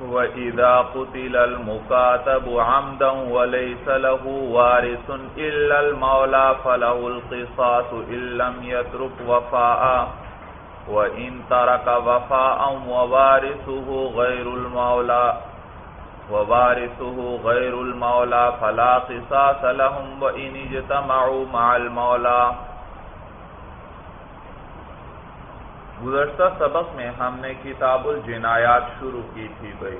وَإِذَا قُتِلَ الْمُكَاتَبُ عَمْدًا وَلَيْسَ لَهُ وَارِثٌ إِلَّا الْمَوْلَى فَلَهُ الْقِصَاصُ إِن لَّمْ يَتْرُكْ وَفَاءً وَإِن تَرَكَ وَفَاءً وَوَارِثُهُ غَيْرُ الْمَوْلَى ووارثه غير المولى فلا قصاص لهم وإن اجتمعوا مع المولى گزشتہ سبق میں ہم نے کتاب الجنایات شروع کی تھی بھائی۔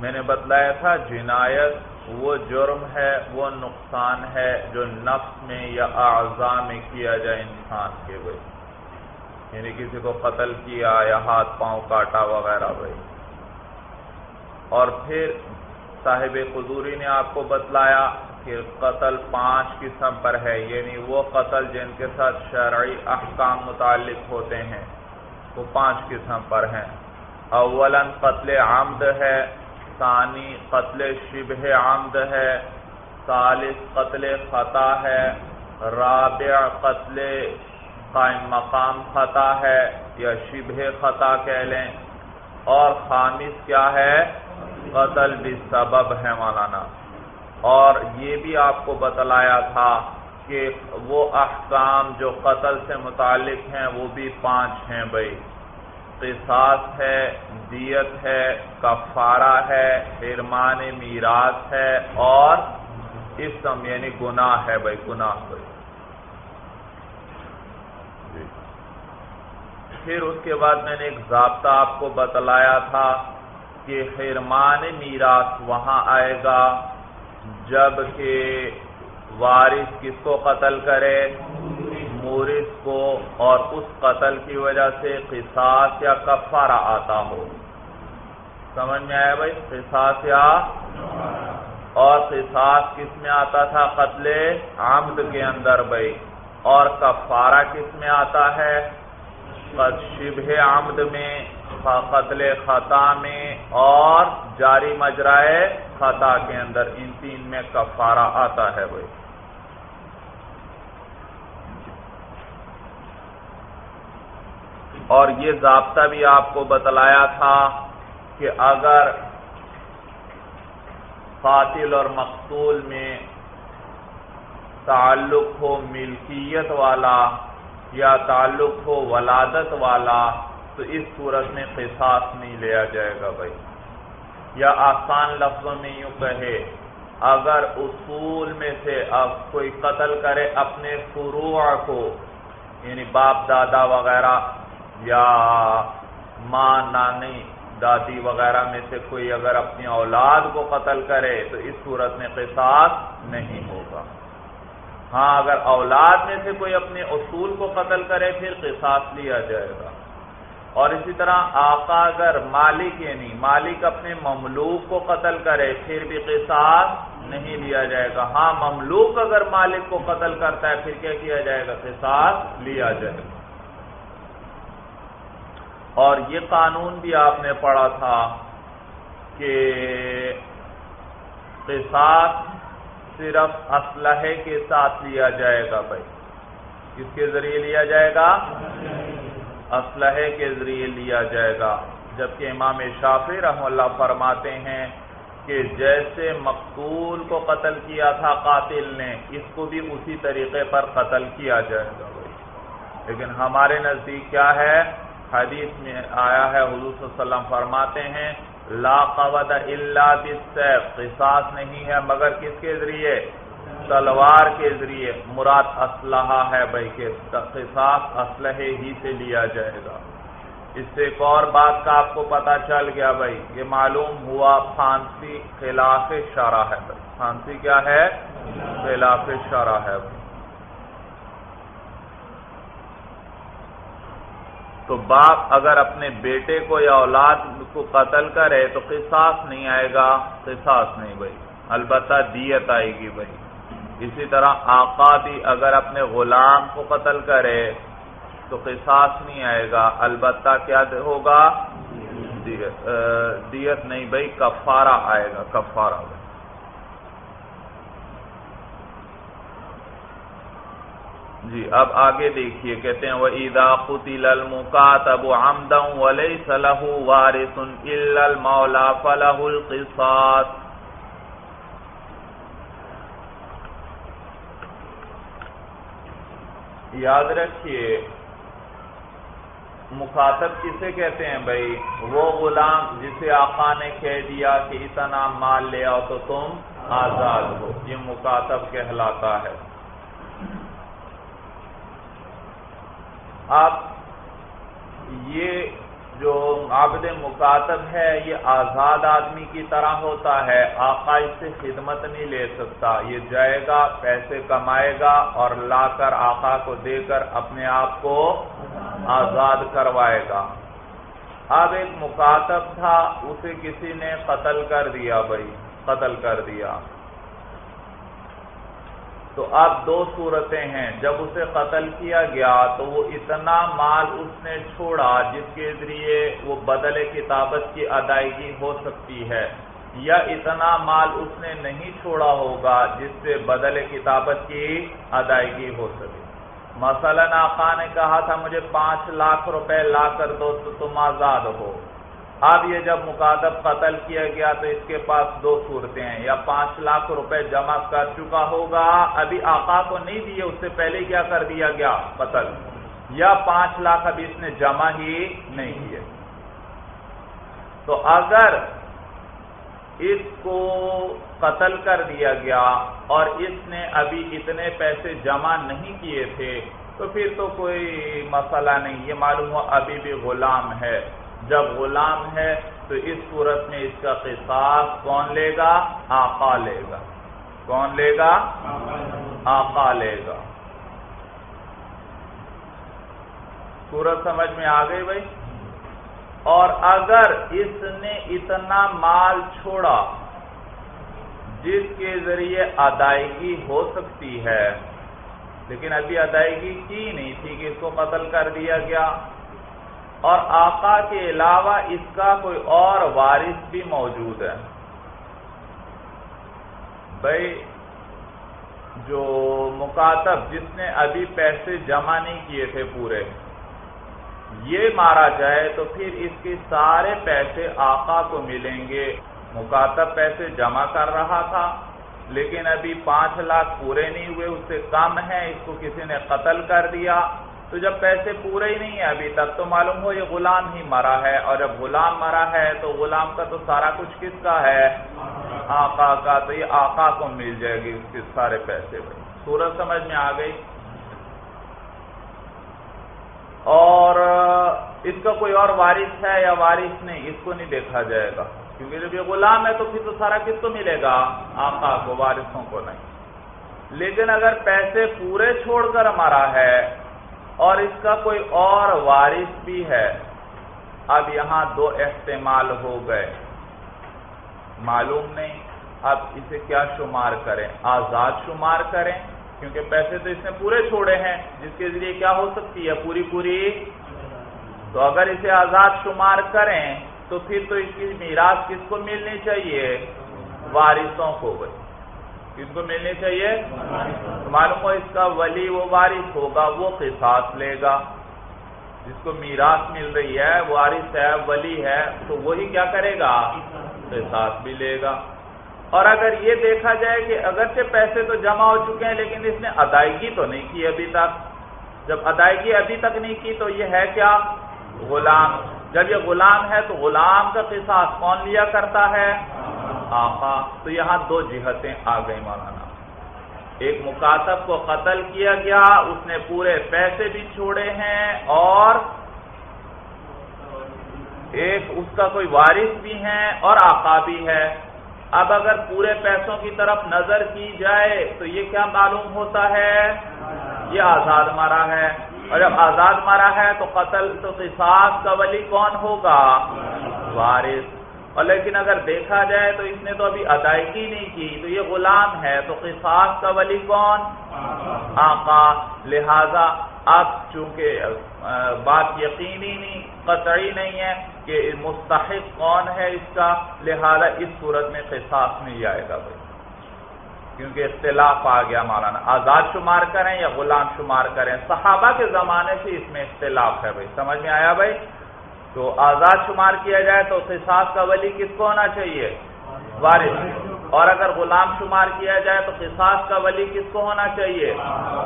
میں نے بتلایا تھا جنایت وہ جرم ہے، وہ نقصان ہے جو نفس میں یا اعضاء میں کیا جائے انسان کے بھائی۔ یعنی کسی کو قتل کیا یا ہاتھ پاؤں کاٹا وغیرہ بھائی۔ اور پھر صاحب قدوری نے آپ کو بتلایا کہ قتل پانچ قسم پر ہے یعنی وہ قتل جن کے ساتھ شرعی احکام متعلق ہوتے ہیں، وہ پانچ قسم پر ہیں۔ اولا قتل عمد ہے، ثانی قتل شبہ عمد ہے، ثالث قتل خطا ہے، رابع قتل قائم مقام خطا ہے یا شبہ خطا کہہ لیں۔ اور خامس کیا ہے؟ قتل بھی سبب ہے مولانا۔ اور یہ بھی آپ کو بتلایا تھا کہ وہ احکام جو قتل سے متعلق ہیں وہ بھی پانچ ہیں بھائی۔ قصاص ہے، دیت ہے، کفارہ ہے ارمان میراث ہے اور اسم یعنی گناہ ہے بھائی، گناہ بھائی جی۔ پھر اس کے بعد میں نے ایک ضابطہ آپ کو بتلایا تھا کہ حرمان میراث وہاں آئے گا۔ جبکہ وارث کس کو قتل کرے؟ مورث کو، اور اس قتل کی وجہ سے قصاص یا کفارہ آتا ہو۔ سمجھ میں آیا بھائی؟ قصاص یا اور قصاص کس میں آتا تھا؟ قتل عمد کے اندر بھائی۔ اور کفارہ کس میں آتا ہے؟ شبہ عمد میں قتل خطا میں اور جاری مجرائے خطا کے اندر ان تین میں کفارہ آتا ہے بھائی۔ اور یہ ضابطہ بھی آپ کو بتلایا تھا کہ اگر قاتل اور مقتول میں تعلق ہو ملکیت والا یا تعلق ہو ولادت والا، تو اس صورت میں قصاص نہیں لیا جائے گا بھائی۔ یا آسان لفظوں میں یوں کہے، اگر اصول میں سے اب کوئی قتل کرے اپنے فروع کو یعنی باپ، دادا وغیرہ، یا ماں، نانی، دادی وغیرہ میں سے کوئی اگر اپنی اولاد کو قتل کرے تو اس صورت میں قصاص نہیں ہوگا۔ ہاں اگر اولاد میں سے کوئی اپنے اصول کو قتل کرے، پھر قصاص لیا جائے گا۔ اور اسی طرح آقا اگر مالک یعنی مالک اپنے مملوک کو قتل کرے، پھر بھی قصاص نہیں لیا جائے گا۔ ہاں مملوک اگر مالک کو قتل کرتا ہے، پھر کیا کیا جائے گا؟ قصاص لیا جائے گا۔ اور یہ قانون بھی آپ نے پڑھا تھا کہ قصاص صرف اسلحے کے ساتھ لیا جائے گا بھائی۔ کس کے ذریعے لیا جائے گا؟ اسلحے کے ذریعے لیا جائے گا۔ جبکہ امام شافی رحم اللہ فرماتے ہیں کہ جیسے مقتول کو قتل کیا تھا، قاتل نے، اس کو بھی اسی طریقے پر قتل کیا جائے گا۔ لیکن ہمارے نزدیک کیا ہے؟ حدیث میں آیا ہے، حضور صلی اللہ علیہ وسلم فرماتے ہیں، لا قوت الا بالسیف، قصاص نہیں ہے مگر کس کے ذریعے؟ تلوار کے ذریعے مراد اسلحہ ہے بھائی کہ قصاص اسلحے ہی سے لیا جائے گا۔ اس سے ایک اور بات کا آپ کو پتا چل گیا بھائی، یہ معلوم ہوا پھانسی خلاف شرح ہے۔ بھائی پھانسی کیا ہے؟ خلاف شرح ہے۔ بھائی تو باپ اگر اپنے بیٹے کو یا اولاد کو قتل کرے تو قصاص نہیں آئے گا؟ قصاص نہیں بھائی، البتہ دیت آئے گی بھائی۔ اسی طرح آقا بھی اگر اپنے غلام کو قتل کرے تو قصاص نہیں آئے گا، البتہ کیا ہوگا؟ دیت نہیں بھائی، کفارہ آئے گا، کفارہ۔ جی اب آگے دیکھیے، کہتے ہیں وہ عیدا قطل المکاتب عمدن ولیس له وارث الا المولا فله القصاص۔ یاد رکھیے، مخاطب کسے کہتے ہیں بھائی؟ وہ غلام جسے آقا نے کہہ دیا کہ اتنا مال لے آؤ تو تم آزاد ہو۔ یہ مخاطب کہلاتا ہے۔ آپ یہ جو عابد مکاتب ہے، یہ آزاد آدمی کی طرح ہوتا ہے، آقا اس سے خدمت نہیں لے سکتا۔ یہ جائے گا، پیسے کمائے گا اور لا کر آقا کو دے کر اپنے آپ کو آزاد کروائے گا۔ اب ایک مکاتب تھا، اسے کسی نے قتل کر دیا بھائی، قتل کر دیا۔ تو اب دو صورتیں ہیں۔ جب اسے قتل کیا گیا تو وہ اتنا مال اس نے چھوڑا جس کے ذریعے وہ بدل کتابت کی ادائیگی ہو سکتی ہے۔ یا اتنا مال اس نے نہیں چھوڑا ہوگا جس سے بدل کتابت کی ادائیگی ہو سکے۔ مثلا آقا نے کہا، تھا مجھے پانچ لاکھ روپے لا کر دو تو تم آزاد ہو۔ اب یہ جب مقادب قتل کیا گیا تو اس کے پاس دو صورتیں ہیں۔ یا پانچ لاکھ روپے جمع کر چکا ہوگا۔ ابھی آقا کو نہیں دیے، اس سے پہلے کیا کر دیا گیا؟ قتل۔ یا پانچ لاکھ ابھی اس نے جمع ہی نہیں کیے۔ تو اگر اس کو قتل کر دیا گیا اور اس نے ابھی اتنے پیسے جمع نہیں کیے تھے، تو پھر تو کوئی مسئلہ نہیں۔ یہ معلوم ہو ابھی بھی غلام ہے۔ جب غلام ہے تو اس صورت میں اس کا قصاص کون لے گا؟ آقا لے گا۔ کون لے گا؟ آقا لے گا۔ صورت سمجھ میں آ گئی بھائی؟ اور اگر اس نے اتنا مال چھوڑا جس کے ذریعے ادائیگی ہو سکتی ہے، لیکن ابھی ادائیگی کی نہیں تھی کہ اس کو قتل کر دیا گیا۔ اور آقا کے علاوہ اس کا کوئی اور وارث بھی موجود ہے۔ بھائی جو مکاتب جس نے ابھی پیسے جمع نہیں کیے تھے پورے، یہ مارا جائے تو پھر اس کے سارے پیسے آقا کو ملیں گے۔ مکاتب پیسے جمع کر رہا تھا، لیکن ابھی پانچ لاکھ پورے نہیں ہوئے، اس سے کم ہے اس کو کسی نے قتل کر دیا۔ تو جب پیسے پورے ہی نہیں ہیں ابھی تک، تو معلوم ہو یہ غلام ہی مرا ہے، اور جب غلام مرا ہے تو غلام کا تو سارا کچھ کس کا ہے؟ آقا کا، تو یہ آقا کو مل جائے گی اس کے سارے پیسے بھائی سورج سمجھ میں آ گئی۔ اور اس کا کوئی اور وارث ہے یا وارث نہیں، اس کو نہیں دیکھا جائے گا۔ کیونکہ جب یہ غلام ہے تو پھر تو سارا کس کو ملے گا؟ آقا کو، وارثوں کو نہیں۔ لیکن اگر پیسے پورے چھوڑ کر مرا ہے اور اس کا کوئی اور وارث بھی ہے۔ اب یہاں دو احتمال ہو گئے۔ معلوم نہیں اب اسے کیا شمار کریں۔ آزاد شمار کریں، کیونکہ پیسے تو اس نے پورے چھوڑے ہیں، جس کے ذریعے کیا ہو سکتی ہے؟ پوری پوری۔ تو اگر اسے آزاد شمار کریں، تو پھر تو اس کی میراث کس کو ملنی چاہیے؟ وارثوں کو۔ بھائی کس کو ملنی چاہیے؟ معلوم ہو اس کا ولی وہ وارث ہوگا، وہ قصاص لے گا۔ جس کو میراث مل رہی ہے، وارث ہے، ولی ہے، تو وہی کیا کرے گا؟ قصاص بھی لے گا۔ اور اگر یہ دیکھا جائے کہ اگرچہ پیسے تو جمع ہو چکے ہیں، لیکن اس نے ادائیگی تو نہیں کی ابھی تک۔ جب ادائیگی ابھی تک نہیں کی تو یہ ہے کیا؟ غلام۔ جب یہ غلام ہے تو غلام کا قصاص کون لیا کرتا ہے؟ آقا، تو یہاں دو جہتیں آ گئی مولانا۔ ایک مکاتب کو قتل کیا گیا، اس نے پورے پیسے بھی چھوڑے ہیں، اور ایک اس کا کوئی وارث بھی ہے اور آقا بھی ہے۔ اب اگر پورے پیسوں کی طرف نظر کی جائے، تو یہ کیا معلوم ہوتا ہے؟ یہ آزاد مارا ہے۔ اور جب آزاد مارا ہے، تو قتل، تو قصاص کا ولی کون ہوگا؟ وارث۔ اور لیکن اگر دیکھا جائے تو اس نے تو ابھی ادائیگی نہیں کی تو یہ غلام ہے تو قصاص کا ولی کون؟ آقا۔ لہذا اب چونکہ بات یقینی نہیں قطعی نہیں ہے کہ مستحق کون ہے اس کا لہذا اس صورت میں قصاص نہیں آئے گا بھائی۔ کیونکہ اختلاف آ گیا مولانا۔ آزاد شمار کریں یا غلام شمار کریں؟ صحابہ کے زمانے سے اس میں اختلاف ہے بھائی۔ سمجھ میں آیا بھائی؟ تو آزاد شمار کیا جائے تو قصاص کا ولی کس کو ہونا چاہیے؟ وارث۔ اور اگر غلام شمار کیا جائے تو قصاص کا ولی کس کو ہونا چاہیے؟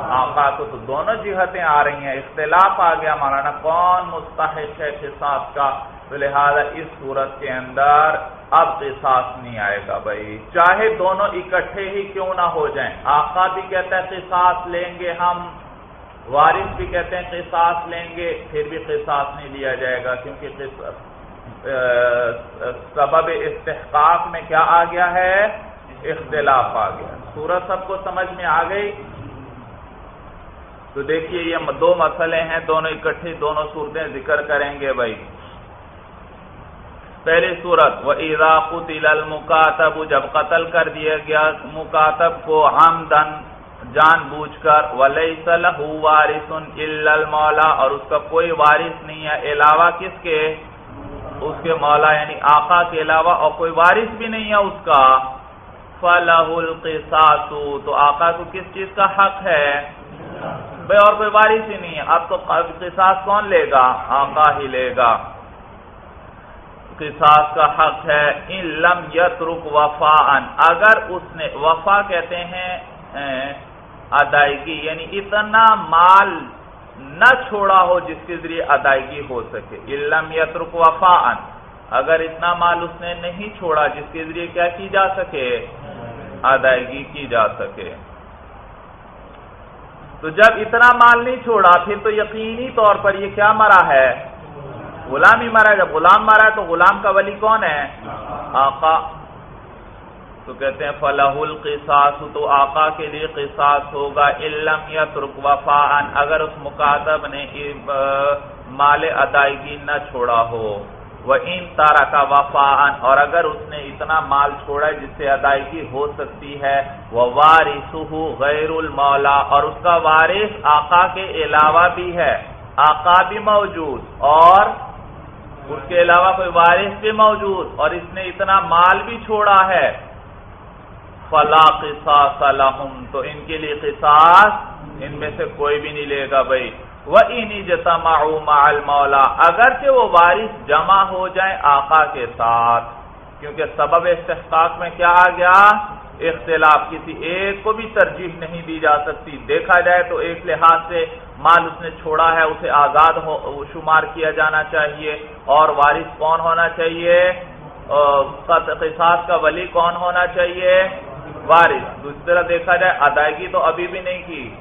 آقا کو۔ تو دونوں جہتیں آ رہی ہیں۔ اختلاف آ گیا۔ مولانا، کون مستحق ہے قصاص کا؟ تو لہذا اس صورت کے اندر اب قصاص نہیں آئے گا بھائی۔ چاہے دونوں اکٹھے ہی کیوں نہ ہو جائیں۔ آقا بھی کہتا ہے قصاص لیں گے ہم۔ وارث بھی کہتے ہیں قصاص لیں گے، پھر بھی قصاص نہیں لیا جائے گا، کیونکہ سبب استحقاق میں کیا آ گیا ہے؟ اختلاف آ گیا۔ سورت سب کو سمجھ میں آ گئی؟ تو دیکھیے، یہ دو مسئلے ہیں، دونوں اکٹھے، دونوں صورتیں ذکر کریں گے بھائی۔ پہلی صورت وہ قتل المکاتب جب قتل کر دیا گیا مکاتب کو آمدن جان بوجھ کر ولیس له وارث المولا اور اس کا کوئی وارث نہیں ہے، علاوہ کس کے؟ اس کے مولا یعنی آقا کے علاوہ، اور کوئی وارث بھی نہیں ہے اس کا۔ فلاح القصاص، تو آقا کو کس چیز کا حق ہے؟ بھائی اور کوئی وارث ہی نہیں ہے۔ اب تو قصاص کون لے گا؟ آقا ہی لے گا۔ قصاص کا حق ہے ان لم یترک وفا اگر اس نے وفا کہتے ہیں ادائیگی یعنی اتنا مال نہ چھوڑا ہو جس کے ذریعے ادائیگی ہو سکے۔ علم یترک وفا اگر اتنا مال اس نے نہیں چھوڑا جس کے ذریعے کیا کی جا سکے؟ ادائیگی کی جا سکے۔ تو جب اتنا مال نہیں چھوڑا، پھر تو یقینی طور پر یہ کیا مرا ہے؟ غلام ہی مرا ہے۔ جب غلام مرا ہے تو غلام کا ولی کون ہے؟ آقا۔ تو کہتے ہیں فلاح القصاص تو آقا کے لیے قصاص ہوگا علم یا ترک وفا اگر اس مکاتب نے مال ادائیگی نہ چھوڑا ہو وہ ان تارا کا وفا اور اگر اس نے اتنا مال چھوڑا ہے جس سے ادائیگی ہو سکتی ہے وہ وارث غیر المولا اور اس کا وارث آقا کے علاوہ بھی ہے، آقا بھی موجود، اور اس کے علاوہ کوئی وارث بھی موجود، اور اس نے اتنا مال بھی چھوڑا ہے فلا قصاص لهم، تو ان کے لیے قصاص ان میں سے کوئی بھی نہیں لے گا بھائی۔ وہ انی جتما مولا اگرچہ وہ وارث جمع ہو جائیں آقا کے ساتھ۔ کیونکہ سبب استحقاق میں کیا آ گیا؟ اختلاف، کسی ایک کو بھی ترجیح نہیں دی جا سکتی۔ دیکھا جائے تو ایک لحاظ سے مال اس نے چھوڑا ہے، اسے آزاد شمار کیا جانا چاہیے۔ اور وارث کون ہونا چاہیے؟ قصاص کا ولی کون ہونا چاہیے؟ وارث۔ دوسری طرح دیکھا جائے ادائیگی تو ابھی بھی نہیں کی۔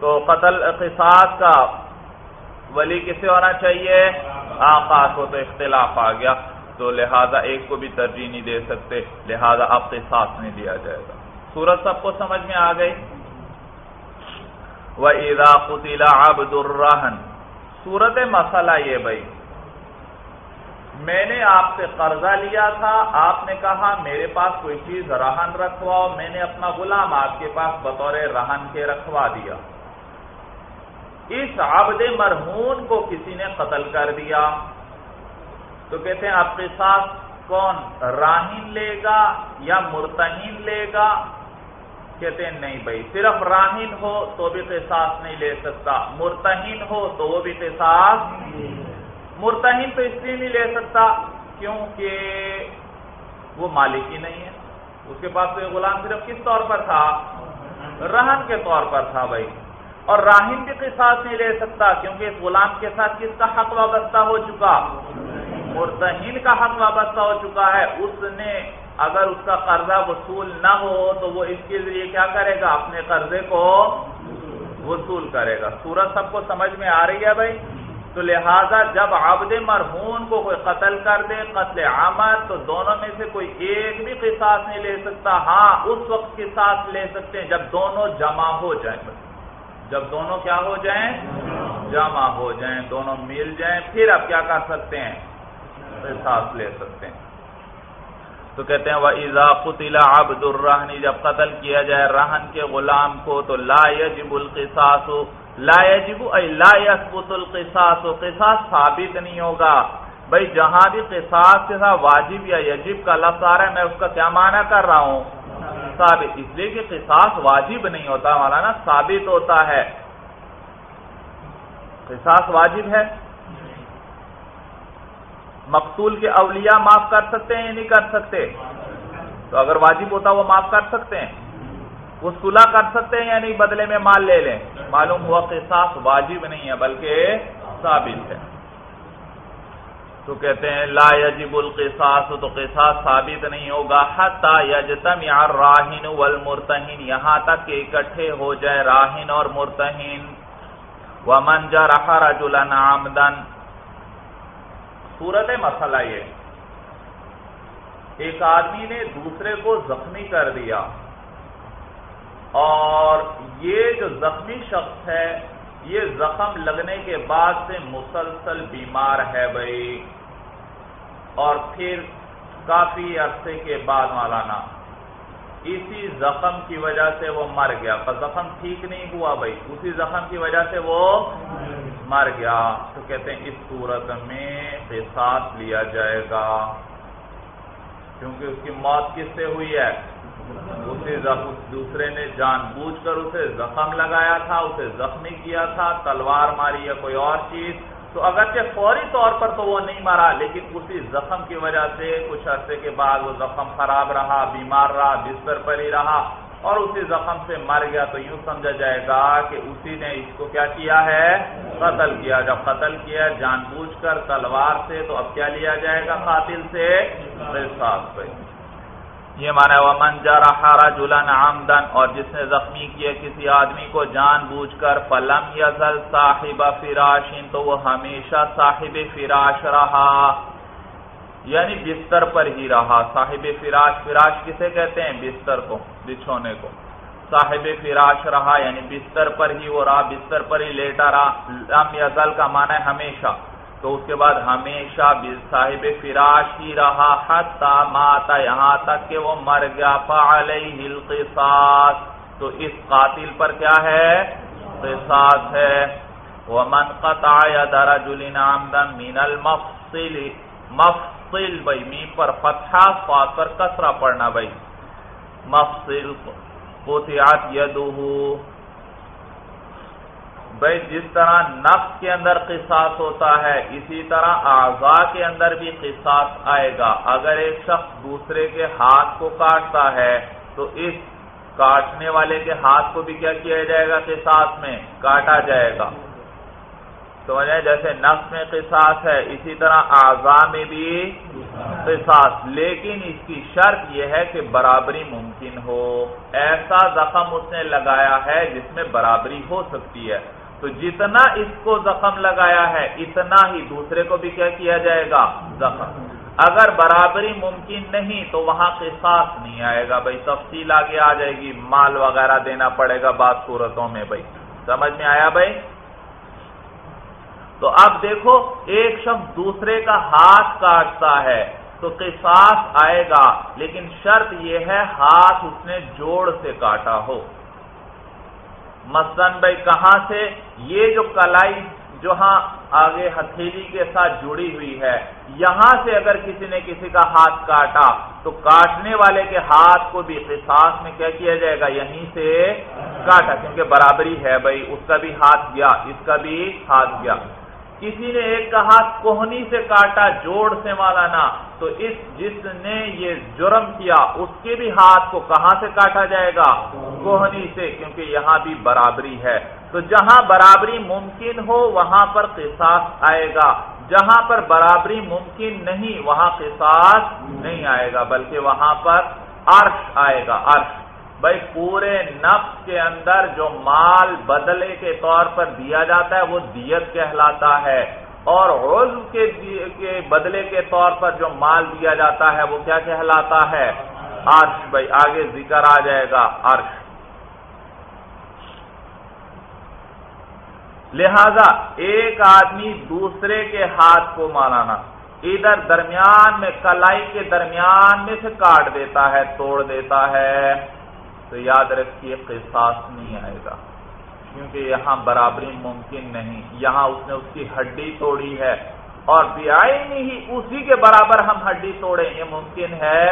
تو قتل قصاص کا ولی کسے ہونا چاہیے؟ آقا کو تو اختلاف آ گیا۔ تو لہذا ایک کو بھی ترجیح نہیں دے سکتے۔ لہذا اب قصاص نہیں دیا جائے گا۔ سورج سب کو سمجھ میں آ گئی؟ وہ عیدا قطیلا عبد الرحن سورت مسئلہ یہ بھائی میں نے آپ سے قرضہ لیا تھا، آپ نے کہا، میرے پاس کوئی چیز رہن رکھواؤ۔ میں نے اپنا غلام آپ کے پاس بطور رہن کے رکھوا دیا۔ اس عبد مرہون کو کسی نے قتل کر دیا۔ تو کہتے ہیں آپ کے ساتھ کون راہین لے گا یا مرتہین لے گا؟ کہتے ہیں، نہیں بھائی، صرف راہین ہو تو بھی قصاص نہیں لے سکتا۔ مرتہین ہو تو وہ بھی قصاص مرتہین تو اس لیے نہیں لے سکتا کیونکہ وہ مالک ہی نہیں ہے۔ اس کے پاس تو یہ غلام صرف کس طور پر تھا؟ رہن کے طور پر تھا بھائی۔ اور راہن بھی قصاص نہیں لے سکتا کیونکہ اس غلام کے ساتھ کس کا حق وابستہ ہو چکا؟ مرتہین کا حق وابستہ ہو چکا ہے۔ اس نے اگر اس کا قرضہ وصول نہ ہو تو وہ اس کے ذریعے کیا کرے گا؟ اپنے قرضے کو وصول کرے گا۔ سورج سب کو سمجھ میں آ رہی ہے بھائی؟ تو لہذا جب عبد مرہون کو کوئی قتل کر دے، قتل عامر تو دونوں میں سے کوئی ایک بھی قصاص نہیں لے سکتا۔ ہاں اس وقت قصاص لے سکتے ہیں جب دونوں جمع ہو جائیں۔ جب دونوں کیا ہو جائیں؟ جمع ہو جائیں، دونوں مل جائیں۔ پھر اب کیا کر سکتے ہیں؟ قصاص لے سکتے ہیں۔ تو کہتے ہیں وہ ایزا قطلا عبد الرحنی جب قتل کیا جائے رہن کے غلام کو، تو لا یجب القصاص لا يجب اي لا يثبت القصاص، قصاص ثابت نہیں ہوگا۔ بھائی جہاں بھی قصاص کے ساتھ واجب یا یجب کا لفظ آ رہا ہے، میں اس کا کیا معنی کر رہا ہوں؟ ثابت۔ اس لیے کہ قصاص واجب نہیں ہوتا، مولانا ثابت ہوتا ہے۔ قصاص واجب ہے؟ مقتول کے اولیاء معاف کر سکتے ہیں یا نہیں کر سکتے؟ تو اگر واجب ہوتا، وہ معاف کر سکتے ہیں۔ وہ صلح کر سکتے ہیں یا نہیں، بدلے میں مال لے لیں۔ معلوم ہوا قصاص واجب نہیں ہے، بلکہ ثابت ہے۔ تو کہتے ہیں، لا یجب القصاص، تو قصاص ثابت نہیں ہوگا۔ حتی یجتمع الراہن والمرتہن، یہاں تک کہ اکٹھے ہو جائے راہن اور مرتہن۔ ومن جرح رجلا عمدا۔ صورت مسئلہ یہ ایک آدمی نے دوسرے کو زخمی کر دیا۔ اور یہ جو زخمی شخص ہے، یہ زخم لگنے کے بعد سے مسلسل بیمار ہے بھائی۔ اور پھر کافی عرصے کے بعد مولانا، اسی زخم کی وجہ سے وہ مر گیا۔ پر زخم ٹھیک نہیں ہوا بھائی، اسی زخم کی وجہ سے وہ مر گیا۔ تو کہتے ہیں اس صورت میں قصاص لیا جائے گا۔ کیونکہ اس کی موت کس سے ہوئی ہے؟ اسے دوسرے نے جان بوجھ کر اسے زخم لگایا تھا اسے زخمی کیا تھا تلوار ماری یا کوئی اور چیز۔ تو اگرچہ فوری طور پر تو وہ نہیں مرا لیکن اسی زخم کی وجہ سے کچھ عرصے کے بعد وہ زخم خراب رہا بیمار رہا بستر پر ہی رہا اور اسی زخم سے مر گیا۔ تو یوں سمجھا جائے گا کہ اسی نے اس کو کیا کیا ہے؟ قتل کیا۔ جب قتل کیا جان بوجھ کر تلوار سے تو اب کیا لیا جائے گا؟ قاتل سے۔ یہ مانا وہ منجا رجلا عمدن اور جس نے زخمی کیا کسی آدمی کو جان بوجھ کر فلم یزل صاحب فراشن تو وہ ہمیشہ صاحب فراش رہا۔ یعنی بستر پر ہی رہا۔ صاحب فراش فراش کسے کہتے ہیں؟ بستر کو، بچھونے کو۔ صاحب فراش رہا یعنی بستر پر ہی وہ رہا، بستر پر ہی لیٹا رہا۔ لم یزل کا معنی ہے ہمیشہ۔ تو اس کے بعد ہمیشہ صاحب فراش ہی رہا، حتی ماتا یہاں تک کہ وہ مر گیا۔ فعلیہ القصاص۔ تو اس قاتل پر کیا ہے؟ قصاص ہے۔ ومن قطع ید رجل عمدا من المفصل۔ مفصل بھائی، میم پر فتحہ فاس پر کسرہ پڑھنا بھائی۔ مفصل قطعت یدہو۔ بھائی جس طرح نفس کے اندر قصاص ہوتا ہے، اسی طرح اعضاء کے اندر بھی قصاص آئے گا۔ اگر ایک شخص دوسرے کے ہاتھ کو کاٹتا ہے، تو اس کاٹنے والے کے ہاتھ کو بھی کیا کیا جائے گا؟ قصاص میں کاٹا جائے گا۔ تو جیسے نفس میں قصاص ہے، اسی طرح اعضاء میں بھی قصاص۔ لیکن اس کی شرط یہ ہے کہ برابری ممکن ہو۔ ایسا زخم اس نے لگایا ہے جس میں برابری ہو سکتی ہے۔ تو جتنا اس کو زخم لگایا ہے، اتنا ہی دوسرے کو بھی کیا کیا جائے گا؟ زخم۔ اگر برابری ممکن نہیں، تو وہاں قصاص نہیں آئے گا۔ بھائی، تفصیل آگے آ جائے گی۔ مال وغیرہ دینا پڑے گا بعض صورتوں میں، بھائی۔ سمجھ میں آیا، بھائی؟ تو اب دیکھو، ایک شخص دوسرے کا ہاتھ کاٹتا ہے تو قصاص آئے گا، لیکن شرط یہ ہے ہاتھ اس نے جوڑ سے کاٹا ہو۔ مثلاً بھائی کہاں سے؟ یہ جو کلائی جو ہاں آگے ہتھیلی کے ساتھ جڑی ہوئی ہے، یہاں سے اگر کسی نے کسی کا ہاتھ کاٹا، تو کاٹنے والے کے ہاتھ کو بھی قصاص میں کیا کیا جائے گا؟ یہیں سے کاٹا، کیونکہ برابری ہے بھائی، اس کا بھی ہاتھ گیا، اس کا بھی ہاتھ گیا۔ کسی نے ایک کا ہاتھ کوہنی سے کاٹا، جوڑ سے مالانا، تو اس جس نے یہ جرم کیا، اس کے بھی ہاتھ کو کہاں سے کاٹا جائے گا؟ کوہنی سے، کیونکہ یہاں بھی برابری ہے۔ تو جہاں برابری ممکن ہو، وہاں پر قصاص آئے گا۔ جہاں پر برابری ممکن نہیں، وہاں قصاص نہیں آئے گا، بلکہ وہاں پر عرش آئے گا، عرش۔ بھائی پورے نفس کے اندر جو مال بدلے کے طور پر دیا جاتا ہے، وہ دیت کہلاتا ہے۔ اور عضو کے بدلے کے طور پر جو مال دیا جاتا ہے، وہ کیا کہلاتا ہے؟ عرش۔ بھائی آگے ذکر آ جائے گا، عرش۔ لہذا ایک آدمی دوسرے کے ہاتھ کو مارانا، ادھر درمیان میں کلائی کے درمیان میں سے کاٹ دیتا ہے، توڑ دیتا ہے۔ تو یاد رکھیے قصاص نہیں آئے گا، کیونکہ یہاں برابری ممکن نہیں، یہاں اس نے اس کی ہڈی توڑی ہے اور بیائی نہیں ہی اسی کے برابر ہم ہڈی توڑیں، یہ ممکن ہے؟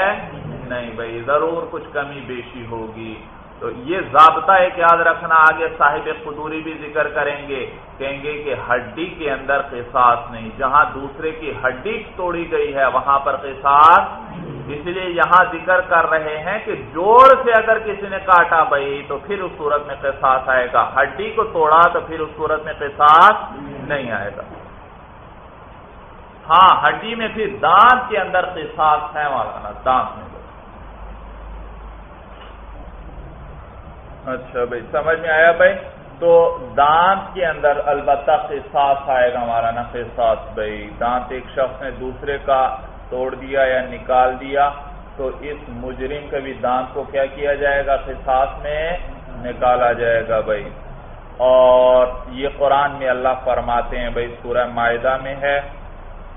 نہیں بھائی، ضرور کچھ کمی بیشی ہوگی۔ تو یہ ضابطہ ایک یاد رکھنا، آگے صاحب قدوری بھی ذکر کریں گے، کہیں گے کہ ہڈی کے اندر قصاص نہیں، جہاں دوسرے کی ہڈی توڑی گئی ہے، وہاں پر قصاص۔ اس لیے یہاں ذکر کر رہے ہیں کہ جوڑ سے اگر کسی نے کاٹا بھائی، تو پھر اس صورت میں قصاص آئے گا۔ ہڈی کو توڑا، تو پھر اس صورت میں قصاص نہیں آئے گا۔ ہاں ہڈی میں پھر دانت کے اندر قصاص ہے مولانا، دانت میں۔ اچھا بھائی، سمجھ میں آیا بھائی؟ تو دانت کے اندر البتہ قصاص آئے گا ہمارا نا، قصاص بھائی۔ دانت ایک شخص نے دوسرے کا توڑ دیا یا نکال دیا، تو اس مجرم کے بھی دانت کو کیا کیا جائے گا؟ قصاص میں نکالا جائے گا بھائی۔ اور یہ قرآن میں اللہ فرماتے ہیں بھائی، سورہ معاہدہ میں ہے۔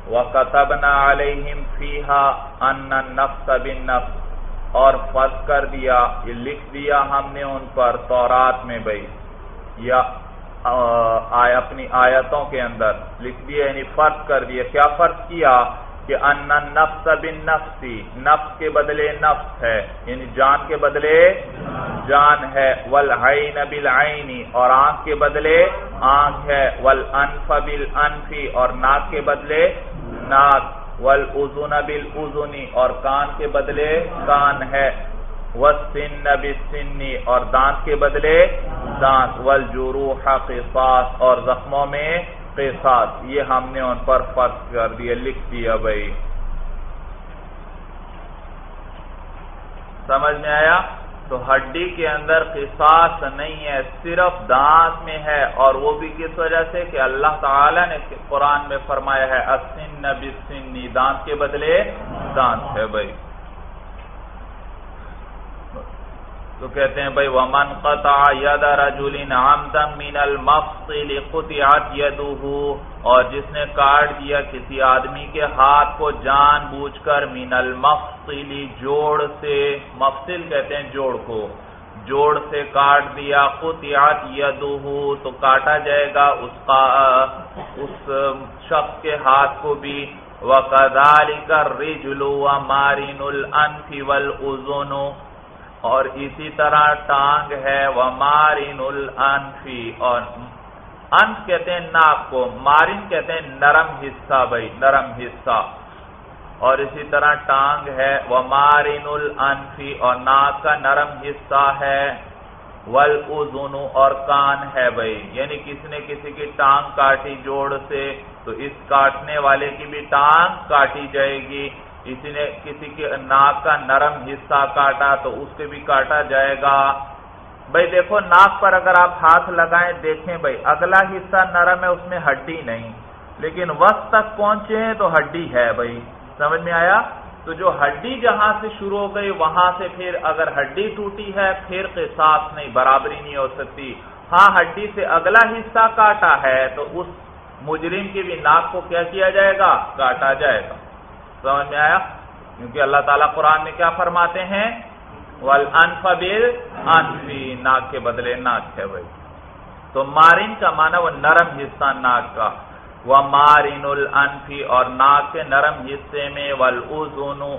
وَقَتَبْنَا عَلَيْهِمْ فِيهَا أَنَّ النَّفْسَ بِالنَّفْسِ اور فرض کر دیا، یہ لکھ دیا ہم نے ان پر تورات میں بھائی، یا اپنی آیتوں کے اندر لکھ دیا یعنی فرض کر دیا۔ کیا فرض کیا؟ کہ ان نفس بن نفسی نفس کے بدلے نفس ہے یعنی جان کے بدلے جان ہے ول بالعینی اور آنکھ کے بدلے آنکھ ہے ول انف بل انفی اور ناک کے بدلے ناک۔ ول ازن بل ازنی اور کان کے بدلے کان ہے۔ وہ سن اور دانت کے بدلے دانت۔ والجروح قصاص، اور زخموں میں قصاص۔ یہ ہم نے ان پر فرض کر دیا، لکھ دیا بھائی۔ سمجھ میں آیا؟ تو ہڈی کے اندر قصاص نہیں ہے، صرف دانت میں ہے اور وہ بھی کس وجہ سے کہ اللہ تعالی نے قرآن میں فرمایا ہے اسن بسنی دانت کے بدلے دانت ہے بھائی۔ تو کہتے ہیں بھائی، ومن قطع ید رجل عمدا من المفصل قطعت يده اور جس نے کاٹ دیا کسی آدمی کے ہاتھ کو جان بوجھ کر من المفصل جوڑ سے، مفصل کہتے ہیں جوڑ کو، جوڑ سے کاٹ دیا، قطعت يده تو کاٹا جائے گا اس کا، اس شخص کے ہاتھ کو بھی۔ وَقَذَلِكَ الرِّجْلُ وَمَارِنُ الْأَنْفِ وَالْأُذُنُ اور اسی طرح ٹانگ ہے وہ مارین الفی اور انف کہتے ہیں ناک کو، مارن کہتے ہیں نرم حصہ بھائی، نرم حصہ۔ اور اسی طرح ٹانگ ہے وہ مارین الفی اور ناک کا نرم حصہ ہے۔ ول اور کان ہے بھائی۔ یعنی کسی نے کسی کی ٹانگ کاٹی جوڑ سے، تو اس کاٹنے والے کی بھی ٹانگ کاٹی جائے گی۔ کسی نے کسی کے ناک کا نرم حصہ کاٹا تو اس کے بھی کاٹا جائے گا۔ بھائی دیکھو، ناک پر اگر آپ ہاتھ لگائیں، دیکھیں بھائی، اگلا حصہ نرم ہے، اس میں ہڈی نہیں۔ لیکن وقت تک پہنچے ہیں تو ہڈی ہے بھائی۔ سمجھ میں آیا؟ تو جو ہڈی جہاں سے شروع ہو گئی، وہاں سے پھر اگر ہڈی ٹوٹی ہے، پھر قصاص نہیں، برابری نہیں ہو سکتی۔ ہاں ہڈی سے اگلا حصہ کاٹا ہے تو اس مجرم کی بھی ناک کو کیا کیا جائے گا؟ کاٹا جائے گا۔ سمجھ میں آیا، کیونکہ اللہ تعالیٰ قرآن میں کیا فرماتے ہیں؟ ناک کے بدلے ناک ہے بھائی۔ تو مارین کا مانا وہ نرم حصہ ناک کا۔ وہ مارین الفی اور ناک کے نرم حصے میں ول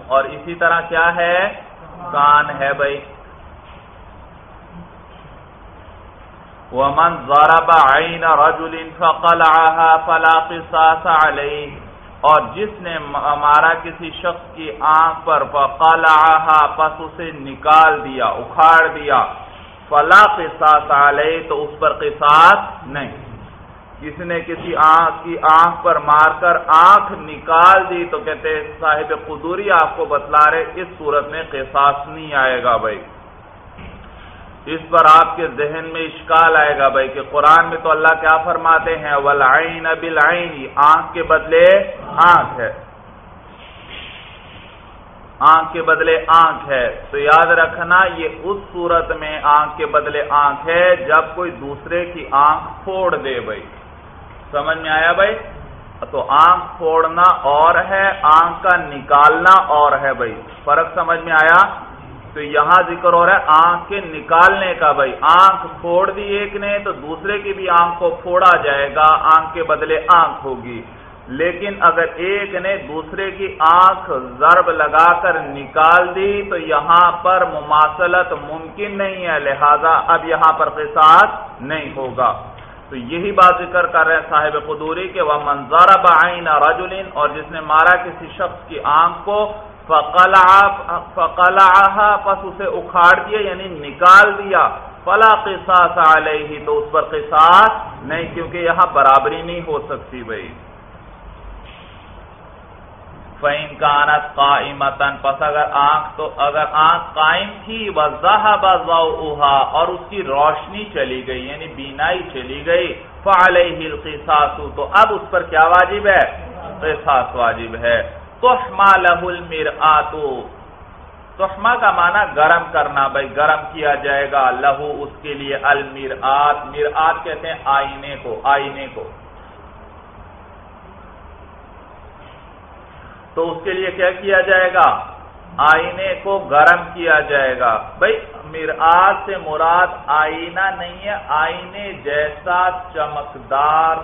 اور اسی طرح کیا ہے؟ کان ہے بھائی۔ ومن ضرب عین رجل فقلعها فلا قصاص علیہ اور جس نے ہمارا کسی شخص کی آنکھ پر پس اسے نکال دیا، اکھاڑ دیا۔ فلا قصاص علیہ، تو اس پر قصاص نہیں۔ کس نے کسی آنکھ کی آنکھ پر مار کر آنکھ نکال دی، تو کہتے صاحب قدوری آپ کو بتلا رہے، اس صورت میں قصاص نہیں آئے گا بھائی۔ اس پر آپ کے ذہن میں اشکال آئے گا بھائی کہ قرآن میں تو اللہ کیا فرماتے ہیں؟ ولعین بالعین، آنکھ کے بدلے آنکھ ہے۔ آنکھ کے بدلے آنکھ ہے۔ تو یاد رکھنا، یہ اس صورت میں آنکھ کے بدلے آنکھ ہے جب کوئی دوسرے کی آنکھ پھوڑ دے بھائی۔ سمجھ میں آیا بھائی؟ تو آنکھ پھوڑنا اور ہے، آنکھ کا نکالنا اور ہے بھائی۔ فرق سمجھ میں آیا؟ تو یہاں ذکر ہو رہا ہے آنکھ کے نکالنے کا بھائی۔ آنکھ پھوڑ دی ایک نے تو دوسرے کی بھی آنکھ کو پھوڑا جائے گا، آنکھ کے بدلے آنکھ ہوگی۔ لیکن اگر ایک نے دوسرے کی آنکھ ضرب لگا کر نکال دی تو یہاں پر مماثلت ممکن نہیں ہے، لہذا اب یہاں پر قصاص نہیں ہوگا۔ تو یہی بات ذکر کر رہے ہیں صاحب قدوری کہ وہ منظر بعین رجل اور جس نے مارا کسی شخص کی آنکھ کو فقلعها پس اسے اکھاڑ دیا یعنی نکال دیا۔ فلا قصاص علیہ، تو اس پر قصاص نہیں، کیونکہ یہاں برابری نہیں ہو سکتی بھائی۔ فَإِن كَانَتْ قَائِمَةً پس اگر آنکھ تو اگر آنکھ قائم تھی وَزَّهَبَ ضَوْءُهَا، اور اس کی روشنی چلی گئی یعنی بینائی چلی گئی۔ فَعَلَيْهِ الْقِصَاصُ، تو اب اس پر کیا واجب ہے؟ قصاص واجب ہے۔ تحما لہ المرآت تحما کا معنی گرم کرنا، بھائی گرم کیا جائے گا، لہو اس کے لیے المرآت. مرآت کہتے ہیں آئینے کو آئینے کو. تو اس کے لیے کیا کیا جائے گا؟ آئینے کو گرم کیا جائے گا. بھائی مرآت سے مراد آئینہ نہیں ہے، آئینے جیسا چمکدار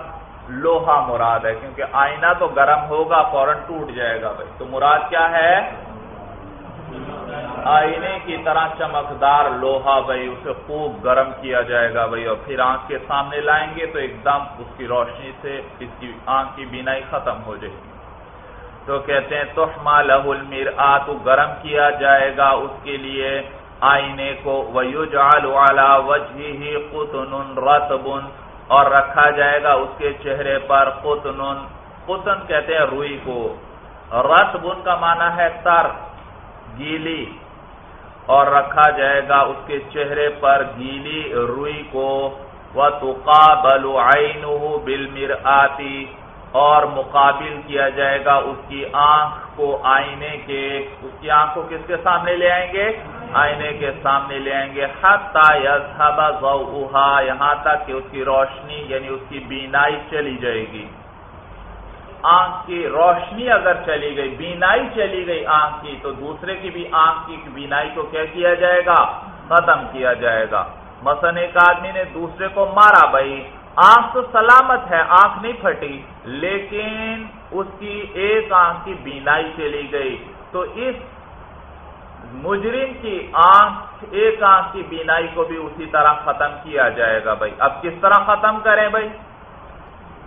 لوہا مراد ہے، کیونکہ آئینہ تو گرم ہوگا، فوراً ٹوٹ جائے گا بھائی۔ تو مراد کیا ہے؟ آئینے کی طرح چمکدار لوہا بھائی، اسے خوب گرم کیا جائے گا بھائی۔ اور پھر آنکھ کے سامنے لائیں گے تو ایک دم اس کی روشنی سے اس کی آنکھ کی بینائی ختم ہو جائے گی۔ تو کہتے ہیں، تحما لہ المیر تو گرم کیا جائے گا اس کے لیے آئینے کو۔ وَيُجْعَلُ عَلَى وَجْهِهِ قُطُنٌ رَتْبٌ اور رکھا جائے گا اس کے چہرے پر قطن قطن کہتے ہیں روئی کو۔ رت بن کا معنی ہے تر، گیلی۔ اور رکھا جائے گا اس کے چہرے پر گیلی روئی کو۔ وہ تقا بلو بل آتی اور مقابل کیا جائے گا اس کی آنکھ کو آئینے کے۔ اس کی آنکھ کو کس کے سامنے لے آئیں گے؟ آئینے کے سامنے لے آئیں گے۔ یہاں تک کہ اس کی روشنی یعنی اس کی بینائی چلی جائے گی۔ آنکھ کی روشنی اگر چلی گئی، بینائی چلی گئی آنکھ کی، تو دوسرے کی بھی آنکھ کی بینائی کو کیا کیا جائے گا؟ ختم کیا جائے گا۔ مثلا ایک آدمی نے دوسرے کو مارا، بھائی، آنکھ تو سلامت ہے، آنکھ نہیں پھٹی، لیکن اس کی ایک آنکھ کی بینائی چلی گئی۔ تو اس مجرم کی آنکھ، ایک آنکھ کی بینائی کو بھی اسی طرح ختم کیا جائے گا بھائی۔ اب کس طرح ختم کریں بھائی؟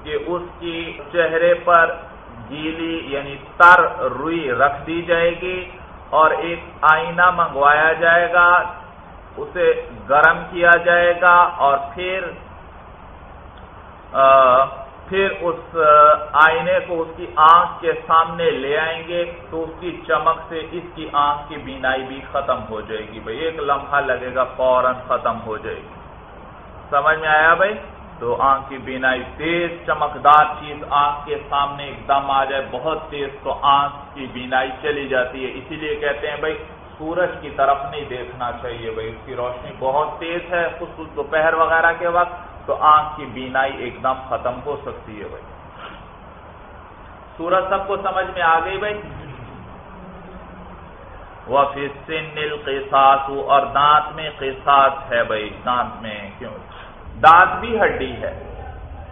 کہ اس کی چہرے پر گیلی یعنی تر روئی رکھ دی جائے گی اور ایک آئینہ منگوایا جائے گا، اسے گرم کیا جائے گا اور پھر پھر اس آئینے کو اس کی آنکھ کے سامنے لے آئیں گے تو اس کی چمک سے اس کی آنکھ کی بینائی بھی ختم ہو جائے گی بھائی، ایک لمحہ لگے گا فوراً ختم ہو جائے گی۔ سمجھ میں آیا بھائی؟ تو آنکھ کی بینائی تیز، چمکدار چیز آنکھ کے سامنے ایک دم آ جائے، بہت تیز تو آنکھ کی بینائی چلی جاتی ہے۔ اسی لیے کہتے ہیں بھائی، سورج کی طرف نہیں دیکھنا چاہیے بھائی، اس کی روشنی بہت تیز ہے خصوص دوپہر وغیرہ کے وقت۔ تو آنکھ کی بینائی ایک دم ختم ہو سکتی ہے بھائی۔ سورج سب کو سمجھ میں آ گئی بھائی؟ وہ نیل قصاص اور دانت میں قصاص ہے بھائی، دانت میں کیوں؟ دانت بھی ہڈی ہے۔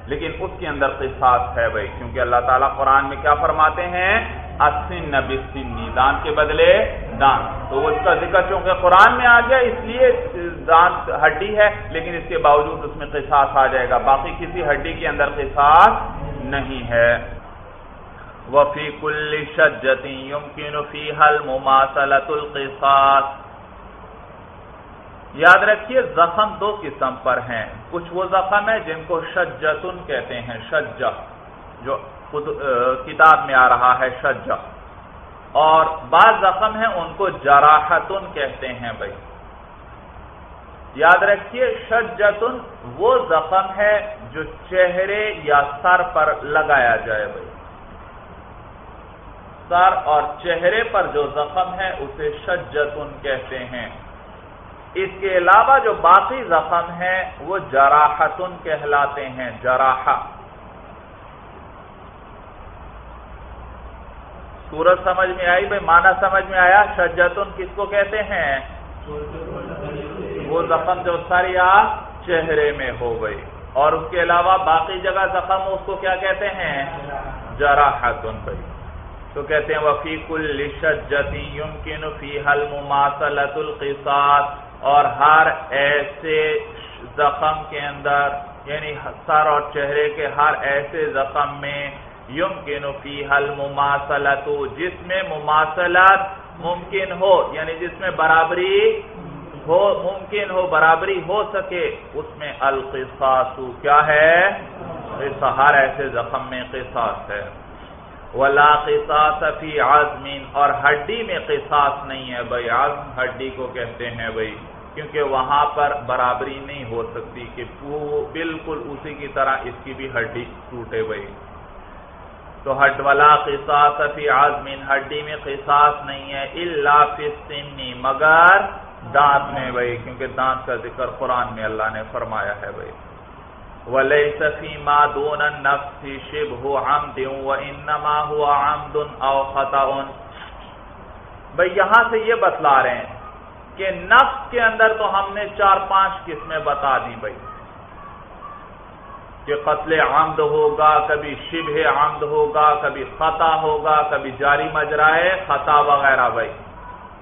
لیکن اس کے اندر قصاص ہے بھائی، کیونکہ اللہ تعالیٰ قرآن میں کیا فرماتے ہیں؟ اسن بسنی دانت کے بدلے دانت تو اس کا ذکر چونکہ قرآن میں آ گیا، اس لیے دانت ہڈی ہے، لیکن اس کے باوجود اس میں قصاص آ جائے گا۔ باقی کسی ہڈی کے اندر قصاص نہیں ہے۔ وفی کل شجتی یمکن فی حل مماثلت القصاص۔ یاد رکھیے زخم دو قسم پر ہیں۔ کچھ وہ زخم ہے جن کو شجتن کہتے ہیں شج جو خود کتاب میں آ رہا ہے شج اور بعض زخم ہیں ان کو جراحتن کہتے ہیں بھائی۔ یاد رکھیے شجتن وہ زخم ہے جو چہرے یا سر پر لگایا جائے بھائی۔ سر اور چہرے پر جو زخم ہے اسے شجتن کہتے ہیں۔ اس کے علاوہ جو باقی زخم ہیں، وہ جراحتن کہلاتے ہیں جراح سورج سمجھ میں آئی بھائی؟ مانا سمجھ میں آیا؟ شجتن کس کو کہتے ہیں؟ وہ زخم جو ساری چہرے میں ہو گئی۔ اور اس کے علاوہ باقی جگہ زخم اس کو کیا کہتے ہیں؟ جراحت بھائی۔ تو کہتے ہیں وفیق الشجتی یمکن فی حل مماثلت القصاص۔ اور ہر ایسے زخم کے اندر یعنی سر اور چہرے کے ہر ایسے زخم میں یمکن فی حل مماثلت جس میں مماثلت ممکن ہو یعنی جس میں برابری ہو، ممکن ہو، برابری ہو سکے، اس میں القصاص کیا ہے؟ ہر ایسے زخم میں قصاص ہے۔ ولا قصاص فی عزمین اور ہڈی میں قصاص نہیں ہے بھائی، عزم ہڈی کو کہتے ہیں بھائی، کیونکہ وہاں پر برابری نہیں ہو سکتی کہ بالکل اسی کی طرح اس کی بھی ہڈی ٹوٹے بھائی۔ تو ہڈ والا قصاص فی عزمین ہڈی میں قصاص نہیں ہے الا فی مگر دانت میں بھائی، کیونکہ دانت کا ذکر قرآن میں اللہ نے فرمایا ہے بھائی۔ وَلَيْسَ فِي مَا دُونَ النَّفْسِ شِبْهُ عَمْدٍ وَإِنَّمَا هُوَ عَمْدٌ أَوْ خَطَعٌ بھئی یہاں سے یہ بتلا رہے ہیں کہ نفس کے اندر تو ہم نے چار پانچ قسمیں بتا دی بھئی۔ کہ قتل عمد ہوگا، کبھی شبہ عمد ہوگا، کبھی خطا ہوگا، کبھی جاری مجرائے، خطا وغیرہ بھئی۔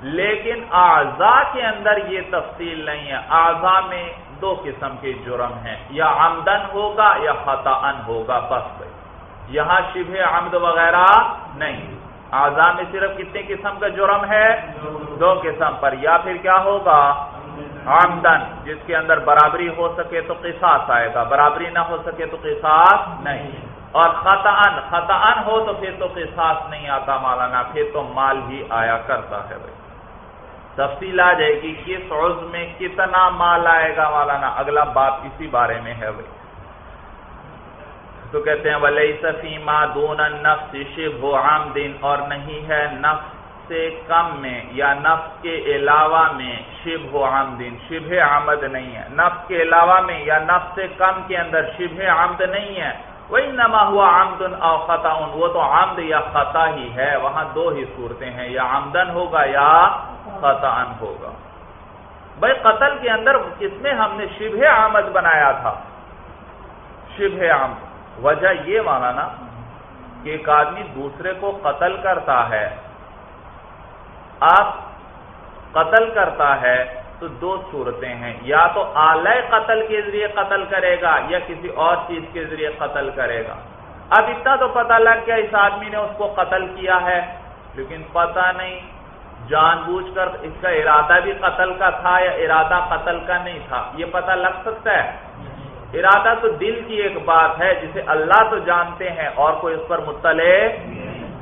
لیکن اعضاء کے اندر یہ تفصیل نہیں ہے۔ اعضاء میں دو قسم کے جرم ہیں، یا آمدن ہوگا یا خطا ہوگا، بس بھائی۔ یہاں شبہ عمد وغیرہ نہیں۔ اعضاء میں صرف کتنے قسم کا جرم ہے؟ دو قسم پر۔ یا پھر کیا ہوگا؟ آمدن جس کے اندر برابری ہو سکے تو قصاص آئے گا۔ برابری نہ ہو سکے تو قصاص نہیں۔ اور خطا ان خطا ان ہو تو پھر تو قصاص نہیں آتا مالانا، پھر تو مال ہی آیا کرتا ہے بھائی۔ تفصیل آ جائے گی کس عضو میں کتنا مال آئے گا مولانا، اگلا بات اسی بارے میں ہے بھائی تو کہتے ہیں ولی سفیما دون نفس شب عام دن اور نہیں ہے نفس سے کم میں یا نفس کے علاوہ میں شب عام دن شب آمد نہیں ہے۔ نفس کے علاوہ میں یا نفس سے کم کے اندر شب آمد نہیں ہے۔ وہی نما ہوا آمدن او خطا وہ تو آمد یا خطا ہی ہے۔ وہاں دو ہی صورتیں ہیں، یا آمدن ہوگا یا خطان ہوگا۔ بھائی قتل کے اندر کس میں ہم نے شبہ آمد بنایا تھا۔ شبہ آمد وجہ یہ مانا نا کہ ایک آدمی دوسرے کو قتل کرتا ہے۔ آپ قتل کرتا ہے تو دو صورتیں ہیں۔ یا تو آلہ قتل کے ذریعے قتل کرے گا یا کسی اور چیز کے ذریعے قتل کرے گا۔ اب اتنا تو پتہ لگ گیا اس آدمی نے اس کو قتل کیا ہے، لیکن پتہ نہیں جان بوجھ کر اس کا ارادہ بھی قتل کا تھا یا ارادہ قتل کا نہیں تھا؟ یہ پتہ لگ سکتا ہے۔ ارادہ تو دل کی ایک بات ہے، جسے اللہ تو جانتے ہیں اور کوئی اس پر مطلع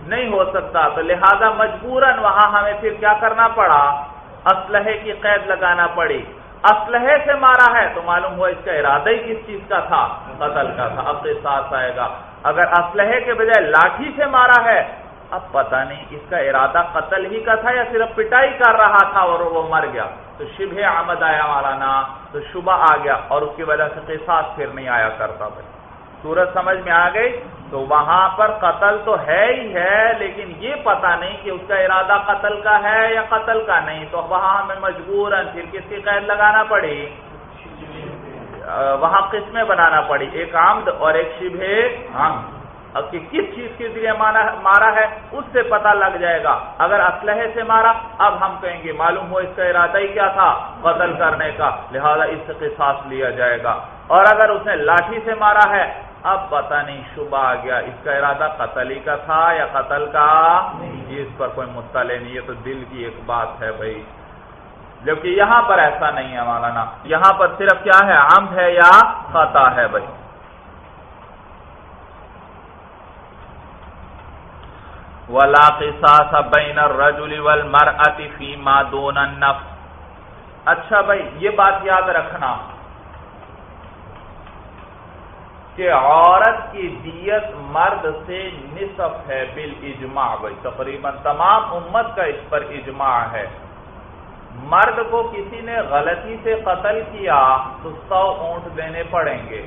نہیں ہو سکتا۔ تو لہذا مجبوراً وہاں ہمیں پھر کیا کرنا پڑا؟ اسلحے کی قید لگانا پڑی۔ اسلحے سے مارا ہے تو معلوم ہوا اس کا ارادہ ہی کس چیز کا تھا؟ قتل کا تھا۔ اب ساتھ آئے گا۔ اگر اسلحے کے بجائے لاٹھی سے مارا ہے اب پتہ نہیں اس کا ارادہ قتل ہی کا تھا یا صرف پٹائی کر رہا تھا اور وہ مر گیا۔ تو شبہ آمد آیا والا نا تو شبہ آ گیا اور اس کی وجہ سے قصاص پھر نہیں آیا کرتا بھائی سورج سمجھ میں آ گئی؟ تو وہاں پر قتل تو ہے ہی ہے لیکن یہ پتہ نہیں کہ اس کا ارادہ قتل کا ہے یا قتل کا نہیں۔ تو وہاں ہمیں مجبور پھر کس کی قید لگانا پڑی؟ وہاں قسمیں بنانا پڑی۔ ایک آمد اور ایک شبہ۔ آمد اب کہ کس چیز کے ذریعے مارا ہے، اس سے پتہ لگ جائے گا۔ اگر اسلحے سے مارا، اب ہم کہیں گے، معلوم ہو اس کا ارادہ ہی کیا تھا؟ قتل کرنے کا۔ لہذا اس سے سانس لیا جائے گا۔ اور اگر اس نے لاٹھی سے مارا ہے، اب پتہ نہیں شبہ آ گیا۔ اس کا ارادہ قتل ہی کا تھا یا قتل کا؟ اس پر کوئی مطلع نہیں یہ تو دل کی ایک بات ہے بھائی۔ جبکہ یہاں پر ایسا نہیں ہے مولانا۔ یہاں پر صرف کیا ہے؟ عام ہے یا خطا ہے بھائی؟ ولا قصاص بین الرجل والمرأة فيما دون النفس۔ اچھا بھائی، یہ بات یاد رکھنا کہ عورت کی دیت مرد سے نصف ہے بالاجماع بھائی۔ تقریباً تمام امت کا اس پر اجماع ہے۔ مرد کو کسی نے غلطی سے قتل کیا تو سو اونٹ دینے پڑیں گے۔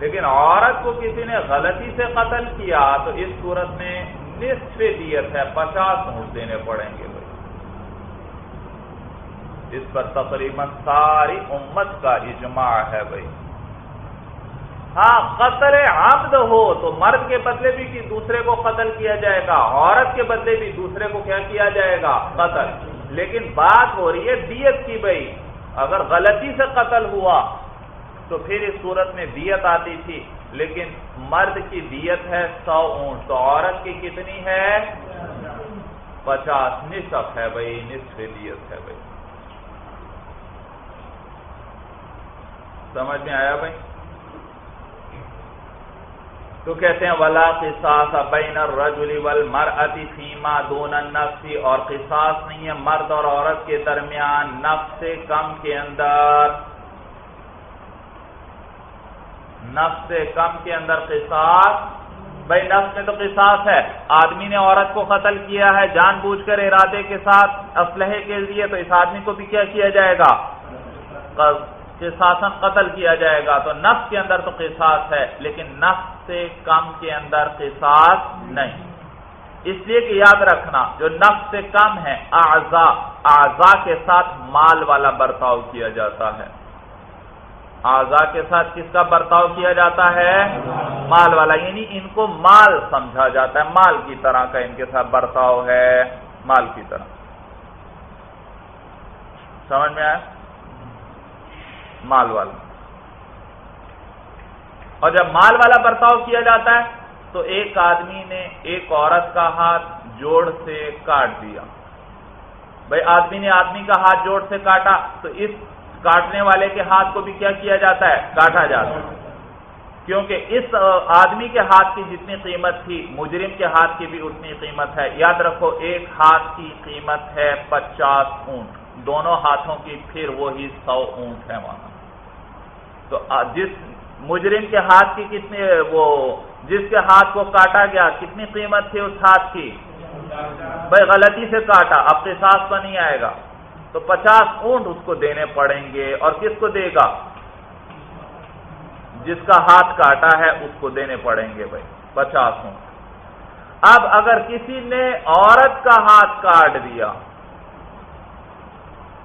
لیکن عورت کو کسی نے غلطی سے قتل کیا تو اس صورت میں نصف دیت ہے، پچاس اونٹ دینے پڑیں گے بھائی۔ اس پر تقریباً ساری امت کا اجماع ہے بھائی۔ ہاں قتل عبد ہو تو مرد کے بدلے بھی دوسرے کو قتل کیا جائے گا، عورت کے بدلے بھی دوسرے کو کیا کیا جائے گا؟ قتل۔ لیکن بات ہو رہی ہے دیت کی بھائی۔ اگر غلطی سے قتل ہوا تو پھر اس صورت میں دیت آتی تھی۔ لیکن مرد کی دیت ہے سو اونٹ، تو عورت کی کتنی ہے؟ پچاس نصف ہے بھائی، نصف دیت ہے بھائی۔ سمجھ میں آیا بھائی؟ تو کہتے ہیں، ولا قصاص بین الرجل والمرأة فیما دون النفس۔ اور قصاص نہیں ہے مرد اور عورت کے درمیان، نفس سے کم کے اندر۔ نفس سے کم کے اندر قصاص۔ بھائی نفس میں تو قصاص ہے۔ آدمی نے عورت کو قتل کیا ہے، جان بوجھ کر ارادے کے ساتھ اسلحے کے لیے، تو اس آدمی کو بھی کیا کیا جائے گا؟ قصاصن قتل کیا جائے گا۔ تو نفس کے اندر تو قصاص ہے، لیکن نفس سے کم کے اندر قصاص نہیں۔ اس لیے کہ یاد رکھنا، جو نفس سے کم ہے، اعضا اعضا کے ساتھ مال والا برتاؤ کیا جاتا ہے۔ اعضا کے ساتھ کس کا برتاؤ کیا جاتا ہے؟ مال والا یعنی ان کو مال سمجھا جاتا ہے، مال کی طرح کا ان کے ساتھ برتاؤ ہے، مال کی طرح۔ سمجھ میں آیا؟ مال والا۔ اور جب مال والا برتاؤ کیا جاتا ہے، تو ایک آدمی نے ایک عورت کا ہاتھ جوڑ سے کاٹ دیا۔ بھائی، آدمی نے آدمی کا ہاتھ جوڑ سے کاٹا، تو اس کاٹنے والے کے ہاتھ کو بھی کیا کیا جاتا ہے؟ کاٹا جاتا ہے۔ کیونکہ اس آدمی کے ہاتھ کی جتنی قیمت تھی، مجرم کے ہاتھ کی بھی اتنی قیمت ہے۔ یاد رکھو، ایک ہاتھ کی قیمت ہے پچاس اونٹ۔ دونوں ہاتھوں کی پھر وہی سو اونٹ ہے وہاں۔ تو جس مجرم کے ہاتھ کی کتنی، وہ، جس کے ہاتھ کو کاٹا گیا، کتنی قیمت تھی اس ہاتھ کی؟ بھائی، غلطی سے کاٹا، اب ساس تو نہیں آئے گا۔ تو پچاس اونٹ اس کو دینے پڑیں گے اور کس کو دے گا؟ جس کا ہاتھ کاٹا ہے اس کو دینے پڑیں گے بھائی، پچاس اونٹ۔ اب اگر کسی نے عورت کا ہاتھ کاٹ دیا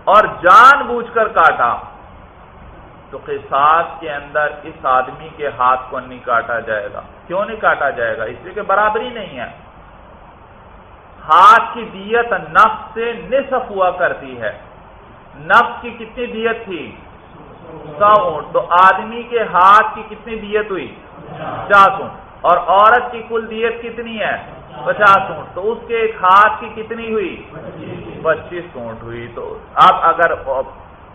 اور جان بوجھ کر کاٹا، تو قصاص کے اندر اس آدمی کے ہاتھ کو نہیں کاٹا جائے گا۔ کیوں نہیں کاٹا جائے گا؟ اس لیے کہ برابری نہیں ہے۔ ہاتھ کی دیت نفس سے نصف ہوا کرتی ہے۔ نفس کی کتنی دیت تھی؟ سو۔ اونٹ تو آدمی کے ہاتھ کی کتنی دیت ہوئی؟ پچاس اونٹ اور عورت کی کل دیت کتنی ہے؟ پچاس اونٹ تو اس کے ایک ہاتھ کی کتنی ہوئی؟ پچیس اونٹ ہوئی تو اب اگر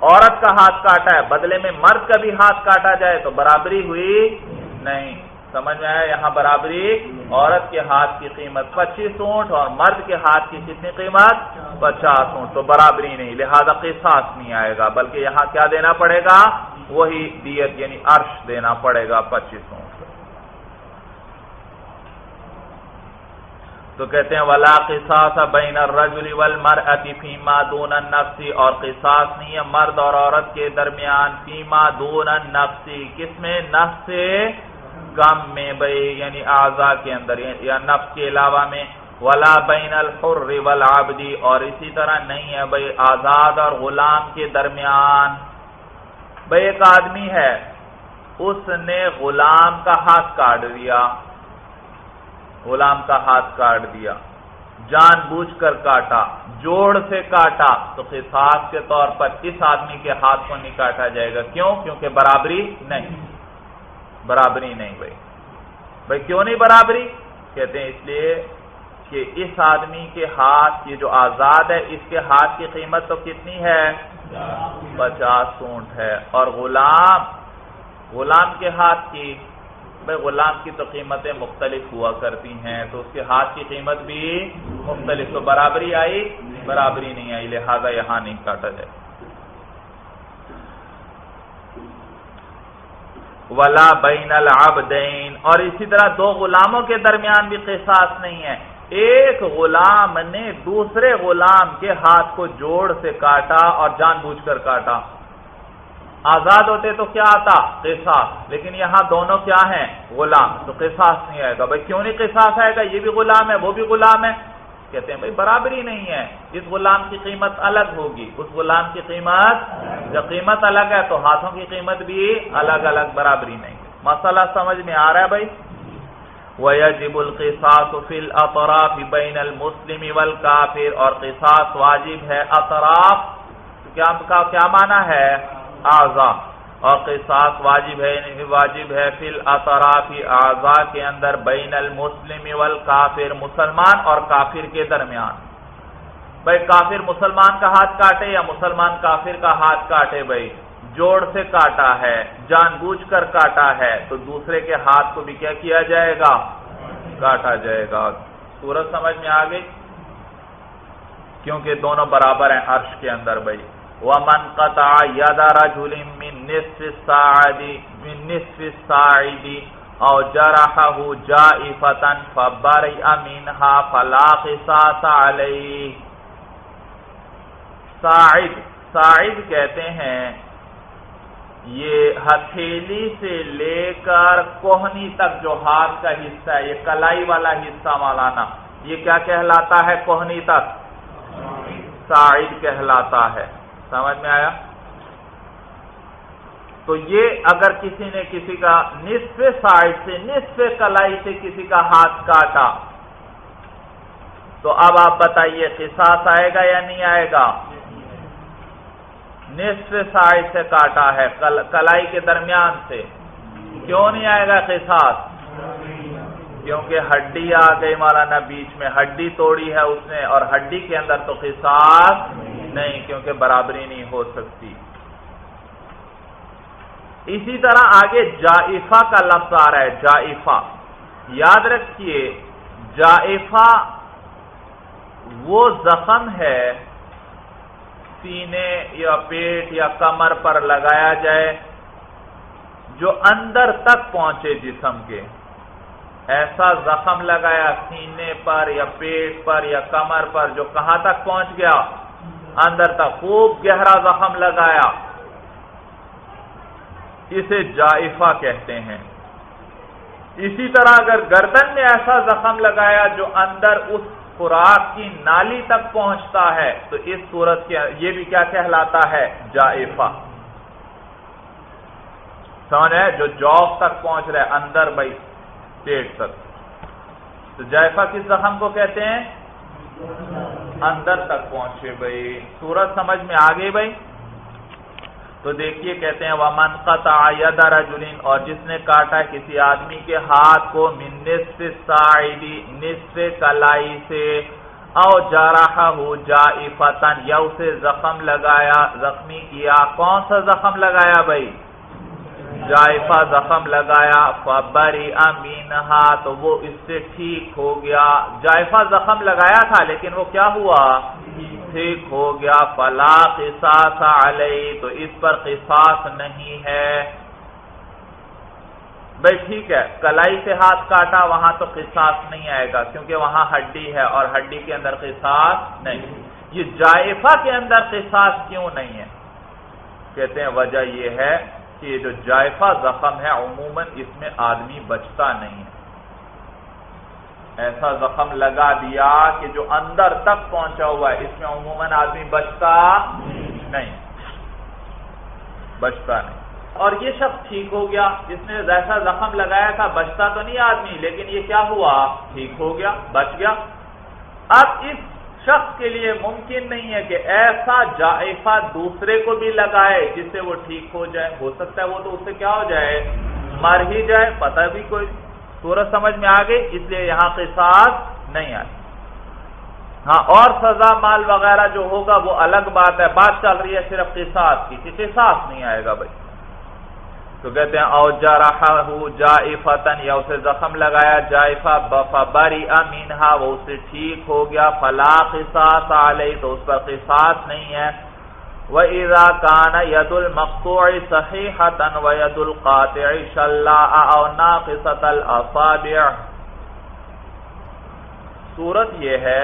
عورت کا ہاتھ کاٹا ہے، بدلے میں مرد کا بھی ہاتھ کاٹا جائے تو برابری ہوئی نہیں۔ سمجھ میں آیا یہاں برابری؟ عورت کے ہاتھ کی قیمت پچیس اونٹ اور مرد کے ہاتھ کی کتنی قیمت؟ پچاس اونٹ۔ تو برابری نہیں، لہذا قصاص نہیں آئے گا، بلکہ یہاں کیا دینا پڑے گا؟ وہی دیت یعنی عرش دینا پڑے گا، پچیس اونٹ۔ تو کہتے ہیں، ولا قصاص بین الرجل والمرأة فيما دون النفس۔ اور قصاص نہیں ہے مرد اور عورت کے درمیان، فيما دون النفس۔ کس میں؟ نفس سے کم میں بھائی یعنی اعضاء کے اندر، یا نفس کے علاوہ میں، ولا بین الحر والعبد، اور اسی طرح نہیں ہے بھائی آزاد اور غلام کے درمیان۔ بھائی ایک آدمی ہے، اس نے غلام کا ہاتھ کاٹ دیا۔ غلام کا ہاتھ کاٹ دیا، جان بوجھ کر کاٹا، جوڑ سے کاٹا۔ تو قصاص کے طور پر اس آدمی کے ہاتھ کو نہیں کاٹا جائے گا۔ کیوں؟ کیونکہ برابری نہیں۔ برابری نہیں بھائی۔ بھائی کیوں نہیں برابری؟ کہتے ہیں اس لیے کہ اس آدمی کے ہاتھ یہ جو آزاد ہے، اس کے ہاتھ کی قیمت تو کتنی ہے؟ پچاس سونٹ ہے۔ اور غلام غلام کے ہاتھ کی، بھائی غلام کی تو قیمتیں مختلف ہوا کرتی ہیں، تو اس کے ہاتھ کی قیمت بھی مختلف۔ تو برابری آئی؟ برابری نہیں آئی، لہذا یہاں نہیں کاٹا جائے۔ ولا بین العبدین اور اسی طرح دو غلاموں کے درمیان بھی قصاص نہیں ہے۔ ایک غلام نے دوسرے غلام کے ہاتھ کو جوڑ سے کاٹا اور جان بوجھ کر کاٹا۔ آزاد ہوتے تو کیا آتا؟ قصاص۔ لیکن یہاں دونوں کیا ہیں؟ غلام۔ تو قصاص نہیں آئے گا۔ بھائی کیوں نہیں قصاص آئے گا؟ یہ بھی غلام ہے، وہ بھی غلام ہے۔ کہتے ہیں بھائی برابری نہیں ہے اس غلام کی قیمت الگ ہوگی، اس غلام کی قیمت جب قیمت الگ ہے تو ہاتھوں کی قیمت بھی الگ الگ برابری نہیں مسئلہ سمجھ میں آ رہا ہے بھائی؟ وَيَجِبُ الْقِصَاصُ فِي الْأَطْرَافِ بَيْنَ الْمُسْلِمِ وَالْكَافِرِ اور قصاص واجب ہے اطراف۔ کیا کیا معنی ہے؟ آزا اور قصاص واجب ہے واجب ہے۔ فی الاطراف اعضاء کے اندر بین المسلم والکافر، مسلمان اور کافر کے درمیان۔ بھائی کافر مسلمان کا ہاتھ کاٹے یا مسلمان کافر کا ہاتھ کاٹے؟ بھائی جوڑ سے کاٹا ہے، جان بوجھ کر کاٹا ہے، تو دوسرے کے ہاتھ کو بھی کیا کیا جائے گا؟ کاٹا جائے گا۔ سورج سمجھ میں آ گئی؟ کیونکہ دونوں برابر ہیں عرش کے اندر بھائی ومن قطع يد رجل من نصف الساعد من نصف الساعد او جرحه جائفة فبرئ منها فلا قصاص عليه ساعد ساعد کہتے ہیں، یہ ہتھیلی سے لے کر کوہنی تک جو ہاتھ کا حصہ ہے، یہ کلائی والا حصہ مولانا، یہ کیا کہلاتا ہے کوہنی تک؟ ساعد کہلاتا ہے۔ سمجھ میں آیا؟ تو یہ اگر کسی نے کسی کا نصف سائڈ سے نصف کلائی سے کسی کا ہاتھ کاٹا، تو اب آپ بتائیے قصاص آئے گا یا نہیں آئے گا؟ نصف سائڈ سے کاٹا ہے کلائی کے درمیان سے۔ کیوں نہیں آئے گا قصاص؟ کیونکہ ہڈی آ گئی مولانا بیچ میں، ہڈی توڑی ہے اس نے اور ہڈی کے اندر تو قصاص نہیں، کیونکہ برابری نہیں ہو سکتی۔ اسی طرح آگے جائفہ کا لفظ آ رہا ہے، جائفہ۔ یاد رکھیے، جائفہ وہ زخم ہے سینے یا پیٹ یا کمر پر لگایا جائے جو اندر تک پہنچے جسم کے۔ ایسا زخم لگایا سینے پر یا پیٹ پر یا کمر پر جو کہاں تک پہنچ گیا؟ اندر تک خوب گہرا زخم لگایا۔ اسے جائفہ کہتے ہیں۔ اسی طرح اگر گردن میں ایسا زخم لگایا جو اندر اس خوراک کی نالی تک پہنچتا ہے، تو اس صورت کے یہ بھی کیا کہلاتا ہے؟ جائفہ۔ سمجھ جو جاب تک پہنچ رہے اندر بھائی، پیٹ تک۔ تو جائفہ کس زخم کو کہتے ہیں؟ اندر تک پہنچے بھائی۔ سورج سمجھ میں آ گئی بھائی۔ تو دیکھیے کہتے ہیں، ومن قطع ید رجلین اور جس نے کاٹا کسی آدمی کے ہاتھ کو، من نصف ساعدی نصف کلائی سے، او جارحہ جائفتن یا اسے زخم لگایا، زخمی کیا، کون سا زخم لگایا بھائی؟ جائفہ زخم لگایا، فبری امین تو وہ اس سے ٹھیک ہو گیا۔ جائفہ زخم لگایا تھا، لیکن وہ کیا ہوا؟ ٹھیک ہو گیا۔ فلا قصاص علیہ، تو اس پر قصاص نہیں ہے۔ بھائی ٹھیک ہے، کلائی سے ہاتھ کاٹا، وہاں تو قصاص نہیں آئے گا، کیونکہ وہاں ہڈی ہے اور ہڈی کے اندر قصاص نہیں۔ یہ جائفہ کے اندر قصاص کیوں نہیں ہے؟ کہتے ہیں، وجہ یہ ہے کہ یہ جو جائفہ زخم ہے، عموماً اس میں آدمی بچتا نہیں ہے۔ ایسا زخم لگا دیا کہ جو اندر تک پہنچا ہوا ہے، اس میں عموماً آدمی بچتا نہیں بچتا نہیں۔ اور یہ شخص ٹھیک ہو گیا۔ جس نے ایسا زخم لگایا تھا، بچتا تو نہیں آدمی، لیکن یہ کیا ہوا؟ ٹھیک ہو گیا، بچ گیا۔ اب اس شخص کے لیے ممکن نہیں ہے کہ ایسا جائفہ دوسرے کو بھی لگائے جس سے وہ ٹھیک ہو جائے۔ ہو سکتا ہے وہ تو اس سے کیا ہو جائے؟ مر ہی جائے، پتہ بھی کوئی سورج سمجھ میں آ گئی، اس لیے یہاں کے ساتھ نہیں آئی ہاں اور سزا مال وغیرہ جو ہوگا وہ الگ بات ہے۔ بات چل رہی ہے صرف قصاص کی۔ کسی نہیں آئے گا بھائی۔ تو کہتے ہیں او جائفتن یا اسے زخم لگایا، جائفہ بفبری امینہا وہ اسے ٹھیک ہو گیا، فلا قصاص علیہ، تو اس پر قصاص نہیں ہے. وَإِذَا كَانَ يَدُ الْمَقْطُعِ صَحِيحَةً وَيَدُ الْقَاطِعِ شَلَّاءَ اَوْ نَاقِصَةَ الْأَصَابِعِ. صورت یہ ہے،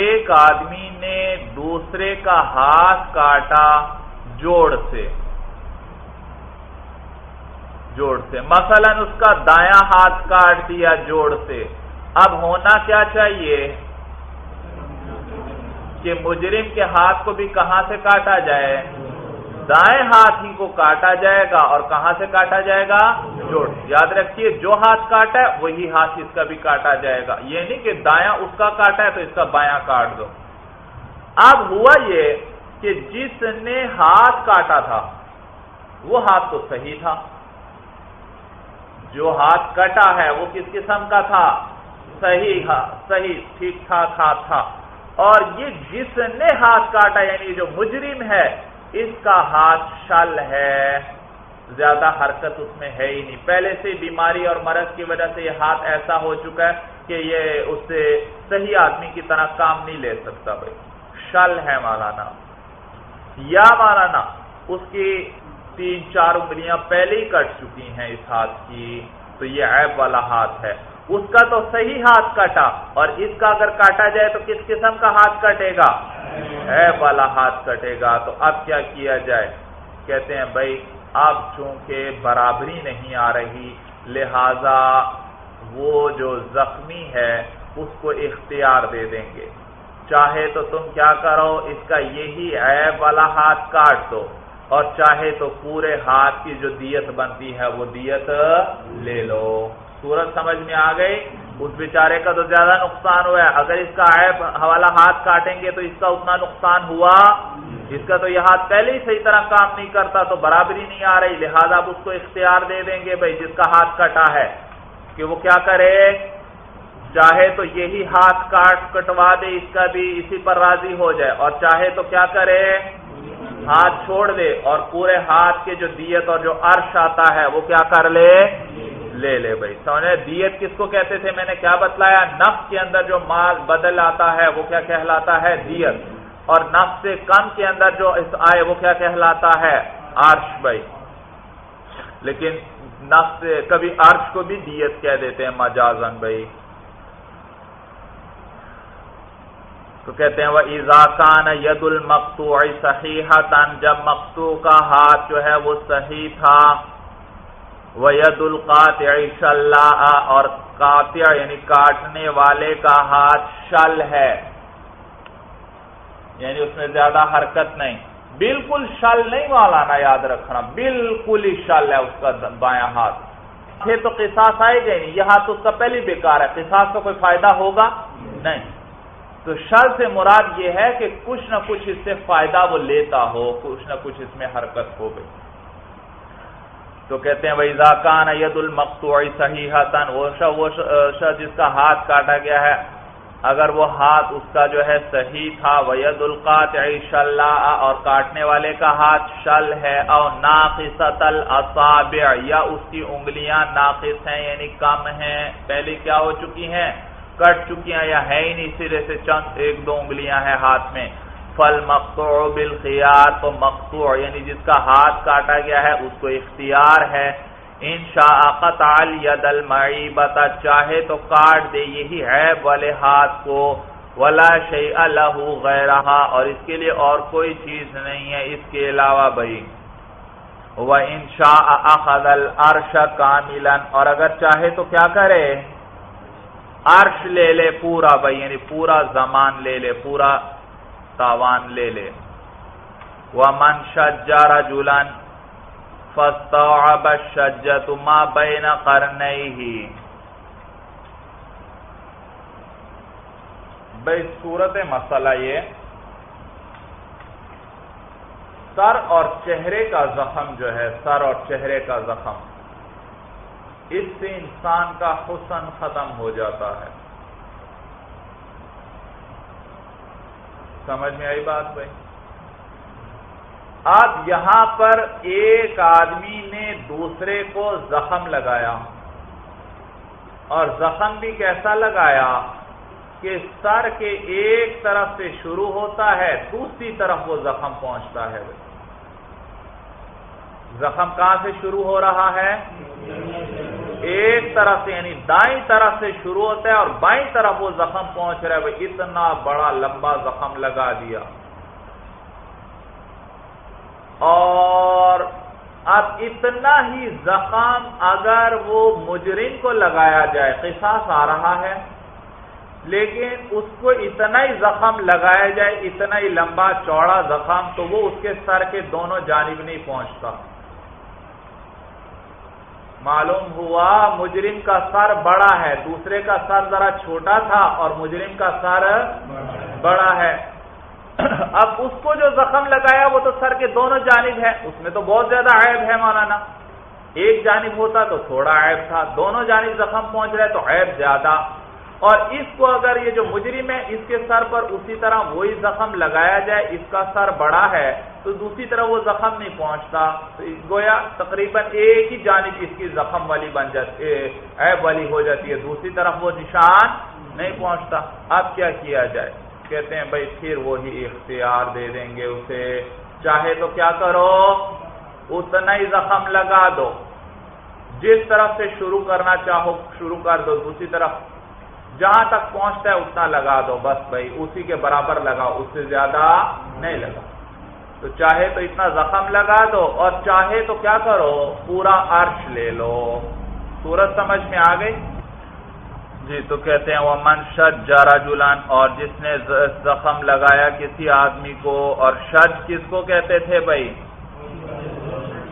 ایک آدمی نے دوسرے کا ہاتھ کاٹا جوڑ سے. جوڑ سے۔ مثلا اس کا دایاں ہاتھ کاٹ دیا جوڑ سے۔ اب ہونا کیا چاہیے؟ کہ مجرم کے ہاتھ کو بھی کہاں سے کاٹا جائے؟ دائیں ہاتھ ہی کو کاٹا جائے گا اور کہاں سے کاٹا جائے گا؟ جوڑ یاد رکھیے، جو ہاتھ کاٹا ہے، وہی ہاتھ اس کا بھی کاٹا جائے گا۔ یہ نہیں کہ دایاں اس کا کاٹا ہے تو اس کا بایاں کاٹ دو۔ اب ہوا یہ کہ جس نے ہاتھ کاٹا تھا، وہ ہاتھ تو صحیح تھا۔ جو ہاتھ کٹا ہے وہ کس قسم کا تھا؟ صحیح صحیح، ٹھیک ٹھاک ہاتھ تھا۔ اور یہ جس نے ہاتھ کاٹا یعنی جو مجرم ہے، اس کا ہاتھ شل ہے۔ زیادہ حرکت اس میں ہے ہی نہیں۔ پہلے سے بیماری اور مرض کی وجہ سے یہ ہاتھ ایسا ہو چکا ہے کہ یہ اس سے صحیح آدمی کی طرح کام نہیں لے سکتا بھائی۔ شل ہے مولانا۔ یا مولانا، اس کی تین چار انگلیاں پہلے ہی کٹ چکی ہیں اس ہاتھ کی، تو یہ عیب والا ہاتھ ہے۔ اس کا تو صحیح ہاتھ کٹا، اور اس کا اگر کاٹا جائے تو کس قسم کا ہاتھ کٹے گا؟ عیب والا ہاتھ کٹے گا۔ تو اب کیا کیا جائے؟ کہتے ہیں، بھائی، اب چونکہ برابری نہیں آ رہی، لہذا وہ جو زخمی ہے، اس کو اختیار دے دیں گے۔ چاہے تو تم کیا کرو، اس کا یہی عیب والا ہاتھ کاٹ دو۔ اور چاہے تو پورے ہاتھ کی جو دیت بنتی ہے وہ دیت لے لو۔ سورج سمجھ میں آ گئی؟ اس بیچارے کا تو زیادہ نقصان ہوا ہے۔ اگر اس کا عیب حوالہ ہاتھ کاٹیں گے تو اس کا اتنا نقصان ہوا۔ اس کا تو یہ ہاتھ پہلے ہی صحیح طرح کام نہیں کرتا تو برابری نہیں آ رہی۔ لہذا اب اس کو اختیار دے دیں گے بھائی جس کا ہاتھ کٹا ہے کہ وہ کیا کرے؟ چاہے تو یہی ہاتھ کاٹ کٹوا دے، اس کا بھی اسی پر راضی ہو جائے۔ اور چاہے تو کیا کرے؟ ہاتھ چھوڑ دے اور پورے ہاتھ کے جو دیت اور جو عرش آتا ہے، وہ کیا کر لے؟ لے لے بھائی۔ سمجھے دیت کس کو کہتے تھے؟ میں نے کیا بتلایا؟ نفس کے اندر جو مال بدل آتا ہے، وہ کیا کہلاتا ہے؟ دیت۔ اور نفس سے کم کے اندر جو آئے، وہ کیا کہلاتا ہے؟ عرش بھائی۔ لیکن نفس، کبھی عرش کو بھی دیت کہہ دیتے ہیں مجازن بھائی۔ تو کہتے ہیں وہ ایزاکان ید المقتو صحیح جب مقتو کا ہاتھ جو ہے وہ صحیح تھا وہ ید القاطع اور قاطع یعنی کاٹنے والے کا ہاتھ شل ہے یعنی اس میں زیادہ حرکت نہیں۔ بالکل شل نہیں والا، نا یاد رکھنا، بالکل ہی شل ہے اس کا بایاں ہاتھ۔ پھر تو قصاص آئے گا نہیں یہ ہاتھ اس کا پہلی بیکار ہے۔ قصاص کا کوئی فائدہ ہوگا؟ نہیں۔ تو شر سے مراد یہ ہے کہ کچھ نہ کچھ اس سے فائدہ وہ لیتا ہو، کچھ نہ کچھ اس میں حرکت ہو گئی۔ تو کہتے ہیں وہی زاکان ید المقتوع صحیح وہ وہ شخص جس کا ہاتھ کاٹا گیا ہے، اگر وہ ہاتھ اس کا جو ہے صحیح تھا وید القاط شلاء، اور کاٹنے والے کا ہاتھ شل ہے، او ناقصت الاصابع، یا اس کی انگلیاں ناقص ہیں یعنی کم ہیں، پہلے کیا ہو چکی ہیں؟ کٹ چکی ہیں یا ہے ہی نہیں، سرے سے چند ایک دو انگلیاں ہیں ہاتھ میں۔ فل مقتوع بالخیار تو مقتوع یعنی جس کا ہاتھ کاٹا گیا ہے، اس کو اختیار ہے۔ ان شاقت ید المعیبت چاہے تو کاٹ دے، یہی عیب والے ہاتھ کو۔ ولا شیء له غیرها اور اس کے لیے اور کوئی چیز نہیں ہے۔ اس کے علاوہ بھائی وہ انشا اخذ الارش کاملا اور اگر چاہے تو کیا کرے؟ عرش لے لے، پورا بھائی یعنی پورا زمان لے لے، پورا تاوان لے لے۔ وہ من شجا جولن فستوعب الشجت ما بین قرنیہ بھائی، صورت مسئلہ یہ سر اور چہرے کا زخم جو ہے، سر اور چہرے کا زخم۔ اس سے انسان کا حسن ختم ہو جاتا ہے۔ سمجھ میں آئی بات بھائی؟ اب یہاں پر ایک آدمی نے دوسرے کو زخم لگایا۔ اور زخم بھی کیسا لگایا کہ سر کے ایک طرف سے شروع ہوتا ہے، دوسری طرف وہ زخم پہنچتا ہے۔ زخم کہاں سے شروع ہو رہا ہے؟ ایک طرف سے یعنی دائیں طرف سے شروع ہوتا ہے اور بائیں طرف وہ زخم پہنچ رہا ہے اتنا بڑا لمبا زخم لگا دیا۔ اور اب اتنا ہی زخم اگر وہ مجرم کو لگایا جائے، قصاص آ رہا ہے، لیکن اس کو اتنا ہی زخم لگایا جائے، اتنا ہی لمبا چوڑا زخم، تو وہ اس کے سر کے دونوں جانب نہیں پہنچتا۔ معلوم ہوا مجرم کا سر بڑا ہے۔ دوسرے کا سر ذرا چھوٹا تھا اور مجرم کا سر بڑا ہے۔ اب اس کو جو زخم لگایا وہ تو سر کے دونوں جانب ہے۔ اس میں تو بہت زیادہ عیب ہے مولانا۔ ایک جانب ہوتا تو تھوڑا عیب تھا۔ دونوں جانب زخم پہنچ رہے تو عیب زیادہ۔ اور اس کو اگر یہ جو مجرم ہے، اس کے سر پر اسی طرح وہی زخم لگایا جائے، اس کا سر بڑا ہے، تو دوسری طرح وہ زخم نہیں پہنچتا۔ تو گویا تقریباً ایک ہی جانب اس کی زخم والی بن جاتی عیب والی ہو جاتی ہے۔ دوسری طرف وہ نشان نہیں پہنچتا۔ اب کیا کیا جائے؟ کہتے ہیں، بھائی پھر وہی اختیار دے دیں گے اسے۔ چاہے تو کیا کرو؟ اتنا ہی زخم لگا دو۔ جس طرف سے شروع کرنا چاہو، شروع کر دو۔ دوسری طرف جہاں تک پہنچتا ہے اتنا لگا دو، بس بھائی، اسی کے برابر لگاؤ، اس سے زیادہ نہیں لگا تو چاہے تو اتنا زخم لگا دو اور چاہے تو کیا کرو، پورا عرش لے لو۔ سورج سمجھ میں آ گئی؟ جی تو کہتے ہیں وہ من شد جارا جلان اور جس نے زخم لگایا کسی آدمی کو، اور شد کس کو کہتے تھے بھائی؟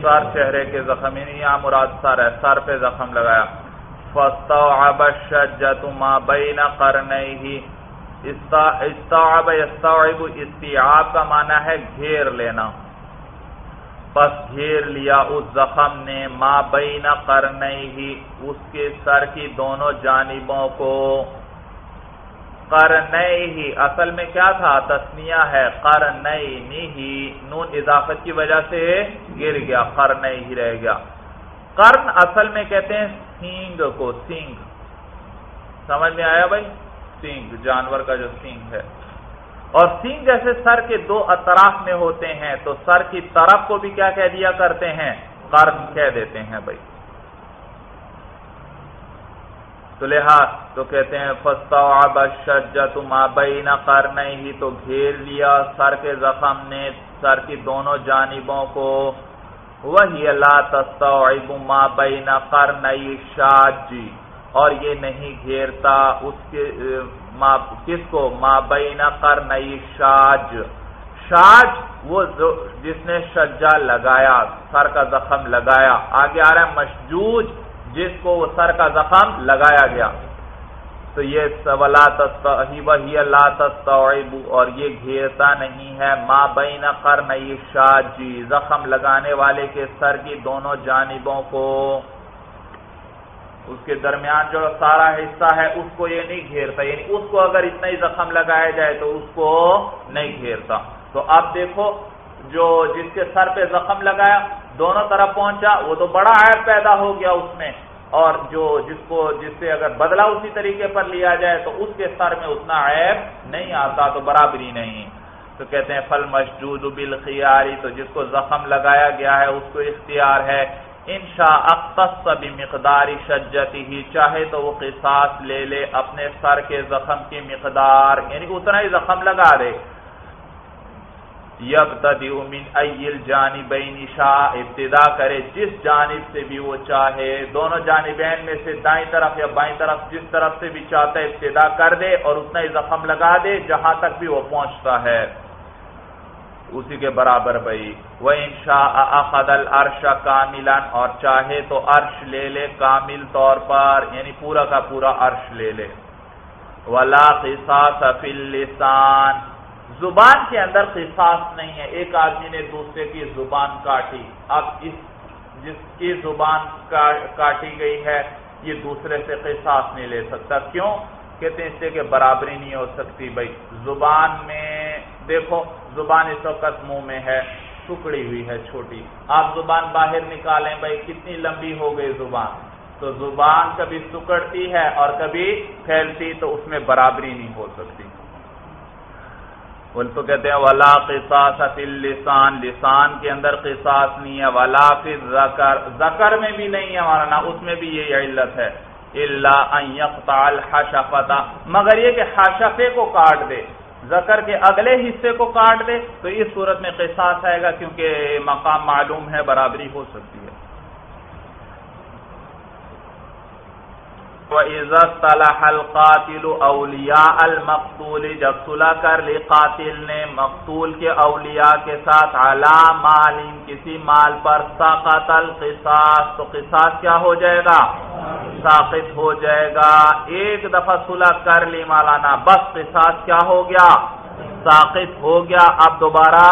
سر چہرے کے زخم یہاں مراد سر ہے، سر پہ زخم لگایا۔ فاستوعب الشجت ما بین قرنیہ استوعب استوعب استیعاب کا معنی ہے گھیر لینا. پس گھیر لیا اس زخم نے ما بین قرنیہ، اس کے سر کی دونوں جانبوں کو. قرنیہ، اصل میں کیا تھا؟ تسنیہ ہے. قرنیہ نون اضافت کی وجہ سے گر گیا، قرنیہ رہ گیا. قرن اصل میں کہتے ہیں سینگ کو، سینگ۔ سمجھ میں آیا بھائی؟ سینگ، جانور کا جو سینگ ہے۔ اور سینگ جیسے سر کے دو اطراف میں ہوتے ہیں، تو سر کی طرف کو بھی کیا کہہ دیا کرتے ہیں؟ قرن کہہ دیتے ہیں بھائی۔ تو لحاظ تو کہتے ہیں بین قرنئی ہی تو گھیر لیا سر کے زخم نے سر کی دونوں جانبوں کو۔ وہی اللہ تستوعب ما بین قرنئی شاجی اور یہ نہیں گھیرتا اس کے کس کو؟ ما بین قرنئی شاج شاج وہ جس نے شجا لگایا، سر کا زخم لگایا. آگے آ رہا ہے مشجوج، جس کو وہ سر کا زخم لگایا گیا. تو یہ سولا اور یہ گھیرتا نہیں ہے ماں بین کر نئی جی زخم لگانے والے کے سر کی دونوں جانبوں کو۔ اس کے درمیان جو سارا حصہ ہے، اس کو یہ نہیں گھیرتا۔ یعنی اس کو اگر اتنا ہی زخم لگایا جائے تو اس کو نہیں گھیرتا۔ تو اب دیکھو، جو جس کے سر پہ زخم لگایا، دونوں طرف پہنچا، وہ تو بڑا عیب پیدا ہو گیا اس میں۔ اور جو جس کو جس سے اگر بدلا اسی طریقے پر لیا جائے تو اس کے سر میں اتنا عیب نہیں آتا، تو برابری نہیں۔ تو کہتے ہیں فل مشجود بالخیاری تو جس کو زخم لگایا گیا ہے، اس کو اختیار ہے۔ انشا اختص بھی مقداری شجتی ہی چاہے تو وہ قصاص لے لے، اپنے سر کے زخم کی مقدار یعنی اتنا ہی زخم لگا دے۔ یبتدی من ایل جانبین شاہ، ابتدا کرے جس جانب سے بھی وہ چاہے، دونوں جانبین میں سے دائیں طرف یا بائیں طرف، جس طرف سے بھی چاہتا ہے ابتدا کر دے اور اتنا ہی زخم لگا دے جہاں تک بھی وہ پہنچتا ہے۔ اسی کے برابر بھائی، وہ انشا اخد الرش کاملن اور چاہے تو عرش لے لے کامل طور پر یعنی پورا کا پورا عرش لے لے۔ ولا قصاص فی اللسان زبان کے اندر قصاص نہیں ہے۔ ایک آدمی نے دوسرے کی زبان کاٹی۔ اب اس جس کی زبان کاٹی گئی ہے، یہ دوسرے سے قصاص نہیں لے سکتا۔ کیوں؟ کہتے ہیں اس سے کہ برابری نہیں ہو سکتی۔ بھائی، زبان میں دیکھو، زبان اس وقت منہ میں ہے، ٹکڑی ہوئی ہے، چھوٹی۔ آپ زبان باہر نکالیں، بھائی، کتنی لمبی ہو گئی زبان۔ تو زبان کبھی سکڑتی ہے اور کبھی پھیلتی، تو اس میں برابری نہیں ہو سکتی۔ تو کہتے ہیں، ولا قصاص فی لسان لسان کے اندر قصاص نہیں ہے، ولا فی زکر زکر میں بھی نہیں ہے ہمارا نا اس میں بھی یہ علت ہے۔ اللہ الحشفتا مگر یہ کہ حشفے کو کاٹ دے زکر کے اگلے حصے کو کاٹ دے، تو اس صورت میں قصاص آئے گا کیونکہ مقام معلوم ہے، برابری ہو سکتی ہے۔ الْقَاتِلُ أَوْلِيَاءَ الْمَقْتُولِ، جب صلح کر لی قاتل نے مقتول کے اولیاء کے ساتھ علا مال، کسی مال پر ساقت القصاص، تو قصاص کیا ہو جائے گا؟ ساقت ہو جائے گا۔ ایک دفعہ صلح کر لی مالانا بس قصاص کیا ہو گیا؟ ساقت ہو گیا۔ اب دوبارہ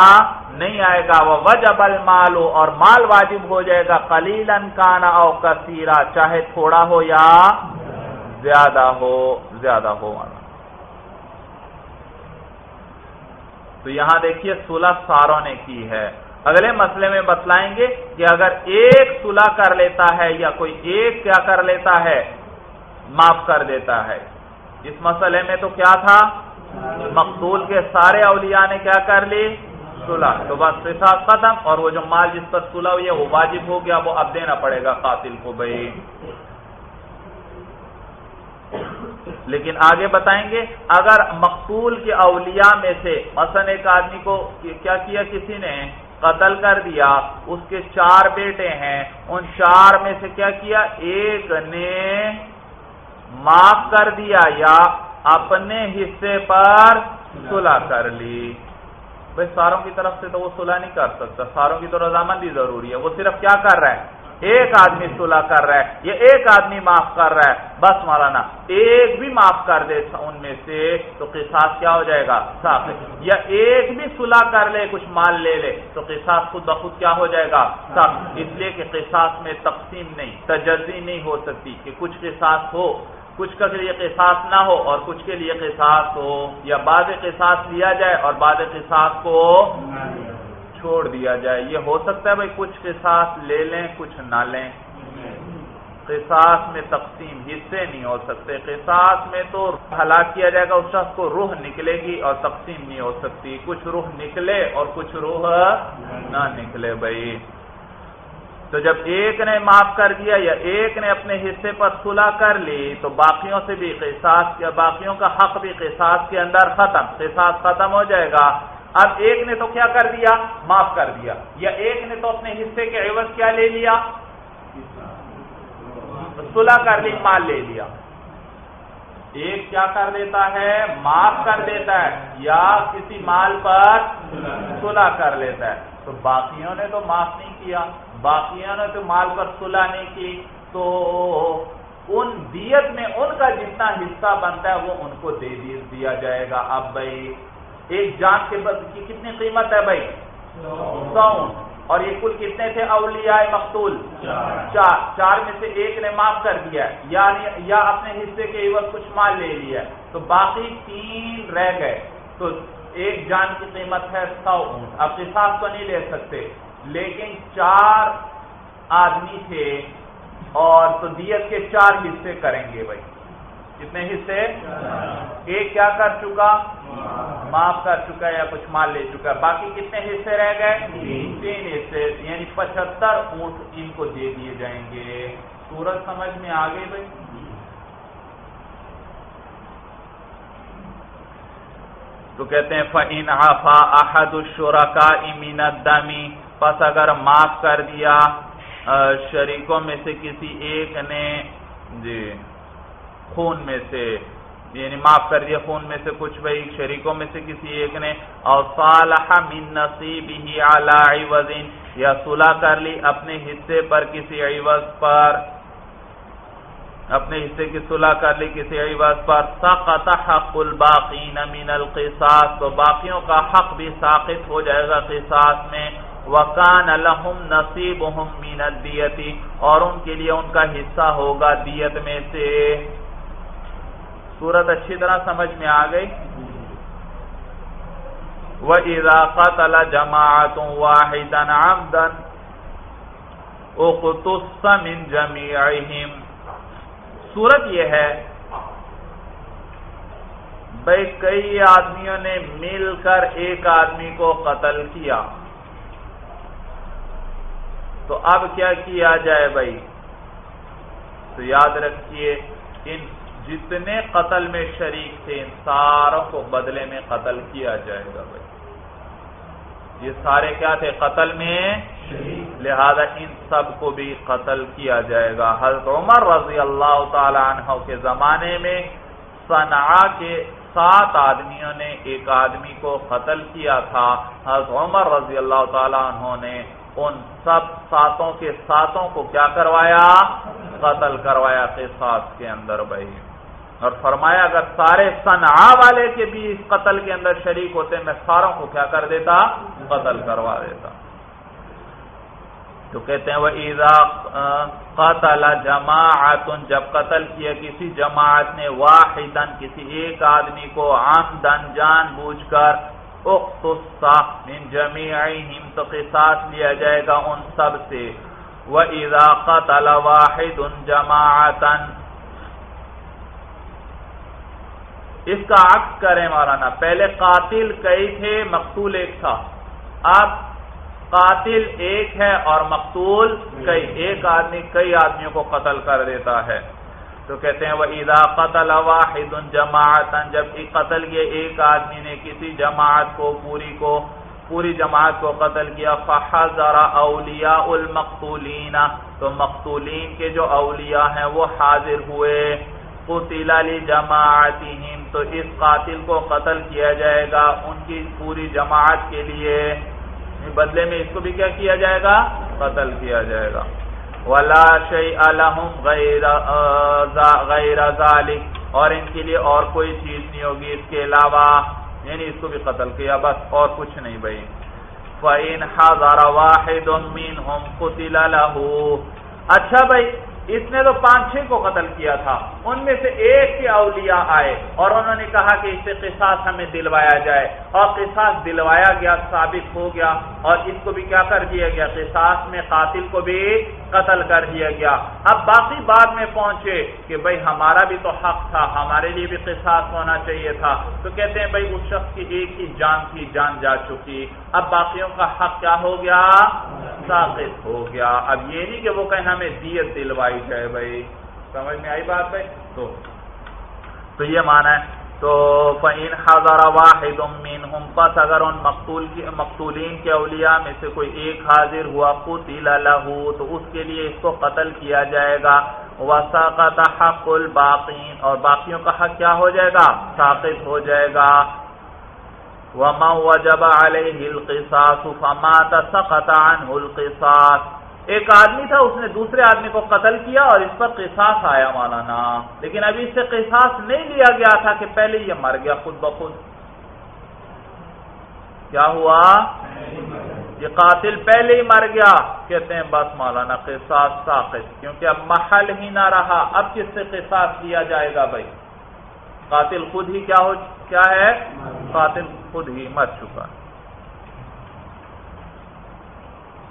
نہیں آئے گا۔ وہ وجب المال، اور مال واجب ہو جائے گا۔ کلیلن کانا او کثیرا چاہے تھوڑا ہو یا زیادہ ہو زیادہ ہو تو یہاں دیکھیے سلح ساروں نے کی ہے۔ اگلے مسئلے میں بتلائیں گے کہ اگر ایک صلح کر لیتا ہے یا کوئی ایک کیا کر لیتا ہے، معاف کر دیتا ہے۔ اس مسئلے میں تو کیا تھا؟ مقتول کے سارے اولیاء نے کیا کر لی؟ صلح۔ تو بس ختم اور وہ جو مال جس پر صلح ہوئی ہے وہ واجب ہو گیا، وہ اب دینا پڑے گا قاتل کو بھائی۔ لیکن آگے بتائیں گے، اگر مقتول کے اولیاء میں سے مثلا ایک آدمی کو کیا کیا کسی نے؟ قتل کر دیا، اس کے چار بیٹے ہیں، ان چار میں سے کیا کیا؟ ایک نے معاف کر دیا یا اپنے حصے پر صلح کر لی۔ بھائی، ساروں کی طرف سے تو وہ صلح نہیں کر سکتا، ساروں کی تو رضامندی ضروری ہے، وہ صرف کیا کر رہا ہے؟ ایک آدمی صلح کر رہا ہے، یا ایک آدمی معاف کر رہا ہے۔ بس مولانا، ایک بھی معاف کر دے ان میں سے تو قصاص کیا ہو جائے گا؟ صاف یا ایک بھی صلح کر لے، کچھ مال لے لے، تو قصاص خود بخود کیا ہو جائے گا؟ صاف اس لیے کہ قصاص میں تقسیم نہیں، تجزی نہیں ہو سکتی کہ کچھ قصاص ہو، کچھ کے لیے قصاص نہ ہو اور کچھ کے لیے قصاص ہو، یا بعض قصاص لیا جائے اور بعض قصاص کو چھوڑ دیا جائے۔ یہ ہو سکتا ہے بھائی کچھ قصاص لے لیں، کچھ نہ لیں۔ قصاص میں تقسیم حصے نہیں ہو سکتے۔ قصاص میں تو ہلاک کیا جائے گا، اس شخص کو روح نکلے گی اور تقسیم نہیں ہو سکتی۔ کچھ روح نکلے اور کچھ روح نہ نکلے بھائی۔ تو جب ایک نے معاف کر دیا یا ایک نے اپنے حصے پر صلح کر لی، تو باقیوں سے بھی قصاص باقیوں کا حق بھی قصاص کے اندر ختم۔ قصاص ختم ہو جائے گا۔ اب ایک نے تو کیا کر دیا؟ معاف کر دیا۔ یا ایک نے تو اپنے حصے کے عوض کیا لے لیا؟ صلح کر لی مال لے لیا۔ ایک کیا کر دیتا ہے؟ معاف کر دیتا ہے۔ یا کسی مال پر صلح کر لیتا ہے۔ تو باقیوں نے تو معاف نہیں کیا۔ باقیوں نے تو مال پر صلح نہیں کی۔ تو ان دیت میں ان کا جتنا حصہ بنتا ہے، وہ ان کو دے دیا جائے گا۔ اب بھائی ایک جان کے بد کی کتنی قیمت ہے بھائی؟ سو۔ اور یہ کل کتنے تھے؟ اولیاء مقتول۔ چار۔ چار میں سے ایک نے معاف کر دیا۔ یعنی یا اپنے حصے کے عوض کچھ مال لے لیا۔ تو باقی تین رہ گئے۔ تو ایک جان کی قیمت ہے سو۔ اونٹ اب حساب تو نہیں لے سکتے۔ لیکن چار آدمی تھے اور تو دیت کے چار حصے کریں گے بھائی۔ کتنے حصے ایک کیا کر چکا؟ معاف کر چکا یا کچھ مال لے چکا باقی کتنے حصے رہ گئے؟ تین حصے یعنی پچہتر اونٹ ان کو دے دیے جائیں گے۔ سورج سمجھ میں آ گئی بھائی؟ تو کہتے ہیں فن آفا احد الشورا کا امینت دمی پس اگر معاف کر دیا شریکوں میں سے کسی ایک نے جی۔ خون میں سے یعنی معاف کر دیا خون میں سے کچھ بھائی، شریکوں میں سے کسی ایک نے، اور صالح من نصیبہ علی عوض، یا صلح کر لی اپنے حصے پر کسی عوض پر۔ اپنے حصے کی صلح کر لی کسی عوض پر۔ سقط حق الباقین من القصاص، تو باقیوں کا حق بھی ساقط ہو جائے گا قصاص میں۔ وکان لهم نصیبهم من الدیتی، اور ان کے لیے ان کا حصہ ہوگا دیت میں سے۔ صورت اچھی طرح سمجھ میں آ گئی۔ وہ اضافت اللہ جماعت واحد آمدن من جمی صورت یہ ہے بھائی کئی آدمیوں نے مل کر ایک آدمی کو قتل کیا۔ تو اب کیا کیا جائے بھائی تو یاد رکھیے، ان جتنے قتل میں شریک تھے، ان ساروں کو بدلے میں قتل کیا جائے گا بھائی۔ یہ سارے کیا تھے؟ قتل میں لہذا ان سب کو بھی قتل کیا جائے گا۔ حضرت عمر رضی اللہ تعالی عنہ کے زمانے میں صنعا کے سات آدمیوں نے ایک آدمی کو قتل کیا تھا۔ حضرت عمر رضی اللہ تعالی عنہ نے ان سب ساتوں کے ساتوں کو کیا کروایا؟ قتل کروایا قصاص کے اندر بھائی۔ اور فرمایا، اگر سارے صنعا والے کے بھی اس قتل کے اندر شریک ہوتے، میں ساروں کو کیا کر دیتا؟ قتل کروا دیتا۔ تو کہتے ہیں وہ ایزا قتل جماعت، جب قتل کیا، کسی جماعت نے واحد کسی ایک آدمی کو آمدن، جان بوجھ کر من جمیعہم تو قصاص لیا جائے گا ان سب سے۔ وہ وَإِذَا قَتَلَ وَاحِدٌ جَمَاعَةً اس کا عکس کریں مولانا، پہلے قاتل کئی تھے، مقتول ایک تھا۔ اب قاتل ایک ہے اور مقتول کئی۔ ایک آدمی کئی آدمیوں کو قتل کر دیتا ہے۔ تو کہتے ہیں وہ ادا قتل واحد جماعت جب قتل کیا ایک آدمی نے کسی جماعت کو، پوری کو، پوری جماعت کو قتل کیا فحضر اولیاء المقتولین تو مقتولین کے جو اولیاء ہیں، وہ حاضر ہوئے۔ قتل لجماعتهم، تو اس قاتل کو قتل کیا جائے گا ان کی پوری جماعت کے لیے۔ یعنی بدلے میں اس کو بھی کیا کیا جائے گا؟ قتل کیا جائے گا۔ ولا شيء لهم غیر غیر ذلك۔ اور ان کے لیے اور کوئی چیز نہیں ہوگی۔ اس کے علاوہ یعنی اس کو بھی قتل کیا، بس اور کچھ نہیں بھائی۔ فَإِنْ حَضَرَ وَاحِدٌ مِّنْهُمْ قُتِلَ لَهُ۔ اچھا بھائی اس نے تو پانچ چھ کو قتل کیا تھا۔ ان میں سے ایک کے اولیاء آئے اور انہوں نے کہا کہ اسے قصاص ہمیں دلوایا جائے۔ اور قصاص دلوایا گیا، ثابت ہو گیا اور اس کو بھی کیا کر دیا گیا؟ قصاص میں قاتل کو بھی قتل کر دیا گیا۔ اب باقی بعد میں پہنچے کہ بھائی ہمارا بھی تو حق تھا، ہمارے لیے بھی قصاص ہونا چاہیے تھا۔ تو کہتے ہیں بھائی اس شخص کی ایک ہی جان کی جان جا چکی۔ اب باقیوں کا حق کیا ہو گیا؟ ساقط ہو گیا۔ اب یہ نہیں کہ وہ کہیں ہمیں دیت دلوائی جائے بھائی، سمجھ میں آئی بات بھائی؟ تو تو یہ مانا ہے، تو فعین حضر واحد منہم پس اگر ان مقتول کی، مقتولین کے اولیاء میں سے کوئی ایک حاضر ہوا، قتل لہو تو اس کے لیے اس کو قتل کیا جائے گا۔ وساقت حق الباقین اور باقیوں کا حق کیا ہو جائے گا؟ ساقط ہو جائے گا۔ وما وجب علیہ القصاص فمات سقط عنہ القصاص۔ ایک آدمی تھا، اس نے دوسرے آدمی کو قتل کیا اور اس پر قصاص آیا مولانا۔ لیکن ابھی اس سے قصاص نہیں لیا گیا تھا کہ پہلے یہ مر گیا خود بخود۔ کیا ہوا؟ یہ قاتل پہلے ہی مر گیا۔ کہتے ہیں، بس مولانا، قصاص ساقط۔ کیونکہ اب محل ہی نہ رہا۔ اب کس سے قصاص لیا جائے گا بھائی؟ قاتل خود ہی کیا ہو کیا ہے؟ قاتل خود ہی مر چکا۔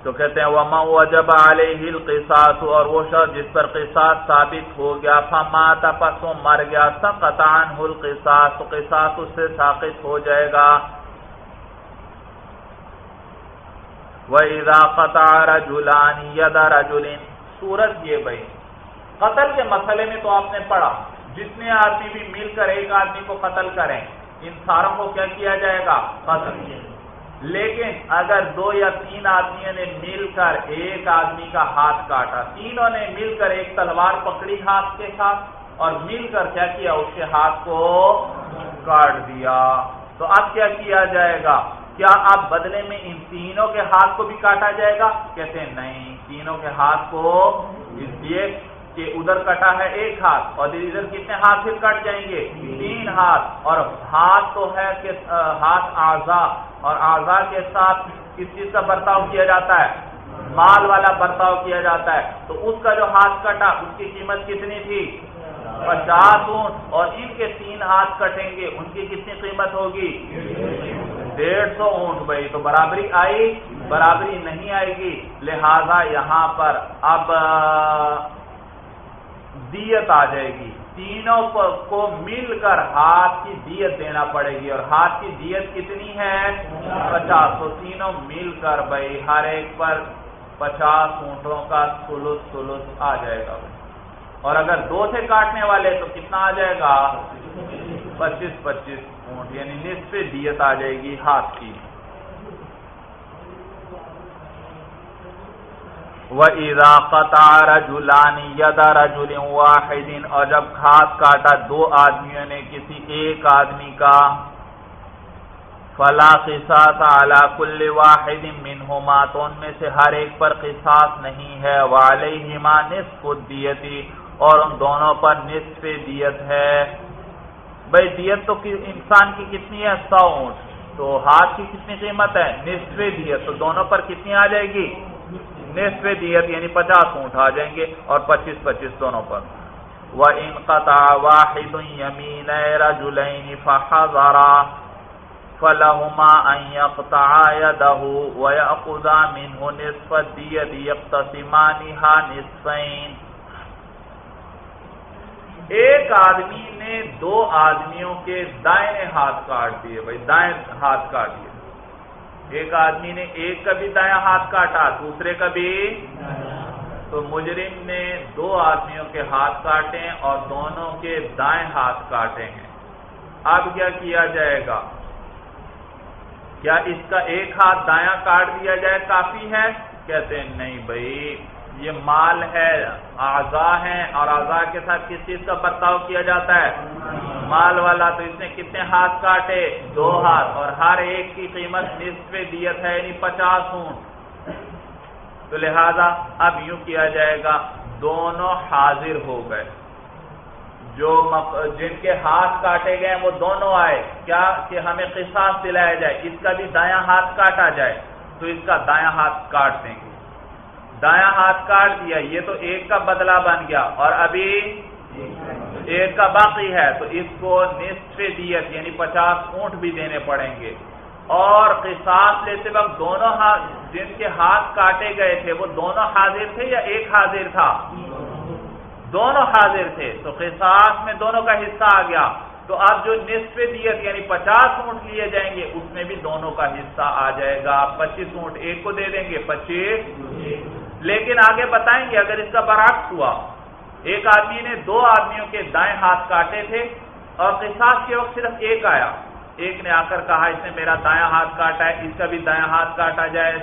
تو کہتے ہیں وما وجب علیہ القصاص اور وہ شخص جس پر قصاص ثابت ہو گیا، فمات پس وہ مر گیا، سقط عنہ القصاص تو قصاص اس سے ساقط ہو جائے گا۔ وَإِذَا قَطَعَ رَجُلَانِ يَدَ رَجُلٍ سورت یہ بھائی قتل کے مسئلے میں تو آپ نے پڑھا جتنے آدمی بھی مل کر ایک آدمی کو قتل کریں، ان ساروں کو کیا کیا جائے گا؟ قتل۔ لیکن اگر دو یا تین آدمیوں نے مل کر ایک آدمی کا ہاتھ کاٹا، تینوں نے مل کر ایک تلوار پکڑی ہاتھ کے ساتھ اور مل کر کیا کیا، اس کے ہاتھ کو کاٹ دیا۔ تو اب کیا کیا جائے گا؟ کیا آپ بدلے میں ان تینوں کے ہاتھ کو بھی کاٹا جائے گا؟ کہتے ہیں نہیں، تینوں کے ہاتھ کو اس لیے کہ ادھر کٹا ہے ایک ہاتھ اور ادھر کتنے ہاتھ پھر کٹ جائیں گے؟ تین ہاتھ۔ اور ہاتھ تو ہے کہ ہاتھ آزا اور آزا کے ساتھ کس چیز کا برتاؤ کیا جاتا ہے؟ مال والا برتاؤ کیا جاتا ہے۔ تو اس کا جو ہاتھ کٹا، اس کی قیمت کتنی تھی؟ پچاس اونٹ۔ اور ان کے تین ہاتھ کٹیں گے، ان کی کتنی قیمت ہوگی؟ ڈیڑھ سو اونٹ۔ بھائی، تو برابری آئی، برابری نہیں آئے گی۔ لہذا یہاں پر اب دیت آ جائے گی۔ تینوں کو مل کر ہاتھ کی دیت دینا پڑے گی۔ اور ہاتھ کی دیت کتنی ہے؟ پچاس تو تینوں مل کر بھائی، ہر ایک پر پچاس اونٹوں کا سلس سلس آ جائے گا۔ اور اگر دو سے کاٹنے والے تو کتنا آ جائے گا؟ پچیس پچیس اونٹ۔ یعنی نصف دیت آ جائے گی ہاتھ کی۔ وَإِذَا قَطَعَ رَجُلَانِ يَدَ رَجُلٍ وَاحِدٍ اور جب ہاتھ کاٹا، دو آدمیوں نے کسی ایک آدمی کا فلا قصاص علی کل واحد منہما تو ان میں سے ہر ایک پر قصاص نہیں ہے۔ وعلیہما نصف الدیتی اور ان دونوں پر نصف دیت ہے۔ بھئی دیت تو انسان کی کتنی ہے؟ سو۔ اونٹ تو ہاتھ کی کتنی قیمت ہے؟ نصف دیت۔ تو دونوں پر کتنی آ جائے گی؟ نصف دیت یعنی پچاس اونٹ آ جائیں گے اور پچیس پچیس دونوں پر۔ وَإِن وَاحِدٌ يَمِينَ رَجُلَيْنِ فَحَضَرَا فلهما ان يقطع يده ويأخذ منه نصف الدية يقتسمانها نصفين۔ ایک آدمی نے دو آدمیوں کے دائیں ہاتھ کاٹ دیے، بھائی دائیں ہاتھ کاٹ دیے۔ ایک آدمی نے ایک کا بھی دایا ہاتھ کاٹا، دوسرے کا بھی۔ تو مجرم نے دو آدمیوں کے ہاتھ کاٹے اور دونوں کے دائیں ہاتھ کاٹے ہیں۔ اب کیا کیا جائے گا؟ کیا اس کا ایک ہاتھ دایاں کاٹ دیا جائے؟ کافی ہے۔ کہتے ہیں، نہیں بھائی یہ مال ہے آزا ہے اور آزا کے ساتھ کس چیز کا برتاؤ کیا جاتا ہے؟ مال والا تو اس نے کتنے ہاتھ کاٹے؟ دو ہاتھ، اور ہر ایک کی قیمت نصف دیت ہے یعنی پچاس اونٹ۔ تو لہذا اب یوں کیا جائے گا، دونوں حاضر ہو گئے۔ جو جن کے ہاتھ کاٹے گئے، وہ دونوں آئے۔ کیا کہ ہمیں قصاص دلایا جائے؟ اس کا بھی دایاں ہاتھ کاٹا جائے۔ تو اس کا دایاں ہاتھ کاٹ دیں گے۔ دایاں ہاتھ کاٹ دیا، یہ تو ایک کا بدلہ بن گیا۔ اور ابھی ایک کا باقی ہے، تو اس کو نصف دیت یعنی پچاس اونٹ بھی دینے پڑیں گے۔ اور قصاص لیتے وقت دونوں جن کے ہاتھ کاٹے گئے تھے، وہ دونوں حاضر تھے یا ایک حاضر تھا؟ دونوں حاضر تھے۔ تو قصاص میں دونوں کا حصہ آ گیا۔ تو اب جو نصف دیت یعنی پچاس اونٹ لیے جائیں گے، اس میں بھی دونوں کا حصہ آ جائے گا۔ پچیس اونٹ ایک کو دے دیں گے، پچیس لیکن آگے بتائیں گے، اگر اس کا برعکس ہوا، ایک آدمی نے دو آدمیوں کے دائیں ہاتھ کاٹے تھے اور قصاص کے وقت صرف ایک آیا۔ ایک نے آ کر کہا، اس نے میرا دایاں ہاتھ کاٹا ہے، اس کا بھی دایاں ہاتھ کاٹا جائے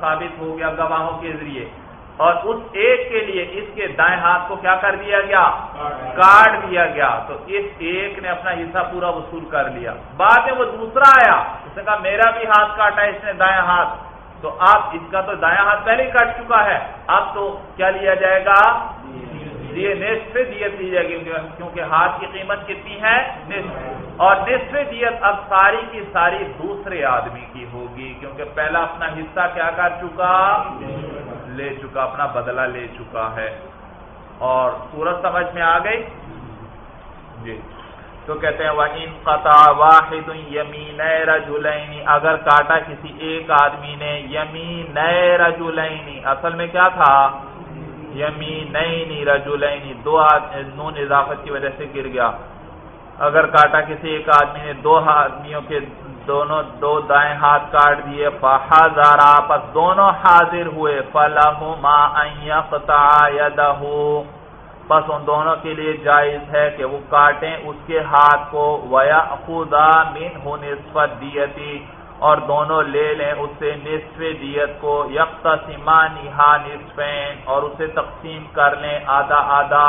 ثابت ہو گیا گواہوں کے ذریعے۔ اور اس ایک کے لیے اس کے دائیں ہاتھ کو کیا کر دیا گیا؟ کاٹ دیا گیا۔ تو اس ایک نے اپنا حصہ پورا وصول کر لیا۔ بعد میں وہ دوسرا آیا، اس نے کہا، میرا بھی ہاتھ کاٹا ہے، اس نے دائیں ہاتھ۔ تو اب اس کا تو دایاں ہاتھ پہلے ہی کٹ چکا ہے۔ اب تو کیا لیا جائے گا؟ دیے نصف دیت لی جائے گی، کیونکہ ہاتھ کی قیمت کتنی ہے؟ نصف اور نصف دیت اب ساری کی ساری دوسرے آدمی کی ہوگی، کیونکہ پہلا اپنا حصہ کیا کر چکا؟ لے چکا، اپنا بدلہ لے چکا ہے۔ اور سورج سمجھ میں آ گئی؟ جی۔ تو کہتے ہیں وہ ان قطع واحد یمین رجولینی اگر کاٹا کسی ایک آدمی نے یمین رجولینی اصل میں کیا تھا؟ یمین رجولینی دو نون اضافت کی وجہ سے گر گیا۔ اگر کاٹا کسی ایک آدمی نے، دو آدمیوں کے دونوں، دو دائیں ہاتھ کاٹ دیے فہذارا پس دونوں حاضر ہوئے فلہما ان یقطع یدہ پس ان دونوں کے لیے جائز ہے کہ وہ کاٹیں اس کے ہاتھ کو وَيَأْخُذَ مِنْهُ نِصْفَ الدِّيَتِ اور دونوں لے لیں اس سے نصف دیت کو یقتسمانہا نصفین اور اسے تقسیم کر لیں آدھا آدھا۔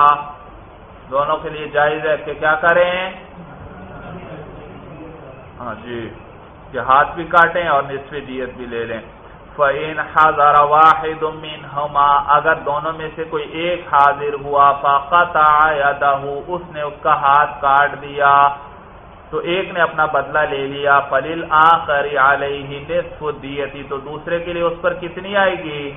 دونوں کے لیے جائز ہے کہ کیا کریں؟ ہاں جی کہ ہاتھ بھی کاٹیں اور نصف دیت بھی لے لیں۔ فعین حاضر واحد منہما اگر دونوں میں سے کوئی ایک حاضر ہوا، فقطع یدہ اس نے اس کا ہاتھ کاٹ دیا۔ تو ایک نے اپنا بدلہ لے لیا فلیل آخر علیہ نصف دیتی تو دوسرے کے لیے اس پر کتنی آئے گی؟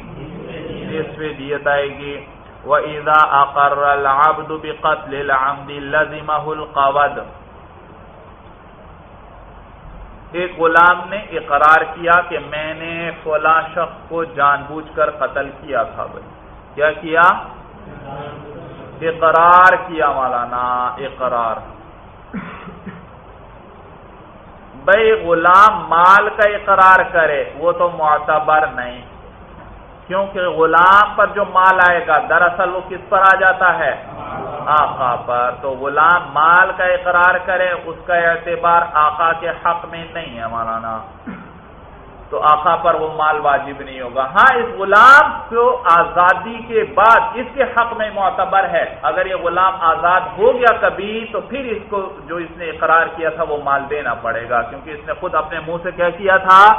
نصف دیت آئے گی۔ وَإِذَا أَقَرَّ الْعَبْدُ بِقَتْلِ الْعَمْدِ لَزِمَهُ الْقَوَدُ۔ ایک غلام نے اقرار کیا کہ میں نے فلاں شخص کو جان بوجھ کر قتل کیا تھا بھائی۔ کیا کیا؟ اقرار کیا مولانا، اقرار۔ بھائی غلام مال کا اقرار کرے، وہ تو معتبر نہیں۔ کیونکہ غلام پر جو مال آئے گا، دراصل وہ کس پر آ جاتا ہے؟ آقا پر۔ تو غلام مال کا اقرار کرے، اس کا اعتبار آقا کے حق میں نہیں ہے مولانا۔ تو آقا پر وہ مال واجب نہیں ہوگا۔ ہاں اس غلام کو آزادی کے بعد اس کے حق میں معتبر ہے۔ اگر یہ غلام آزاد ہو گیا کبھی، تو پھر اس کو جو اس نے اقرار کیا تھا، وہ مال دینا پڑے گا۔ کیونکہ اس نے خود اپنے منہ سے کیا کیا تھا؟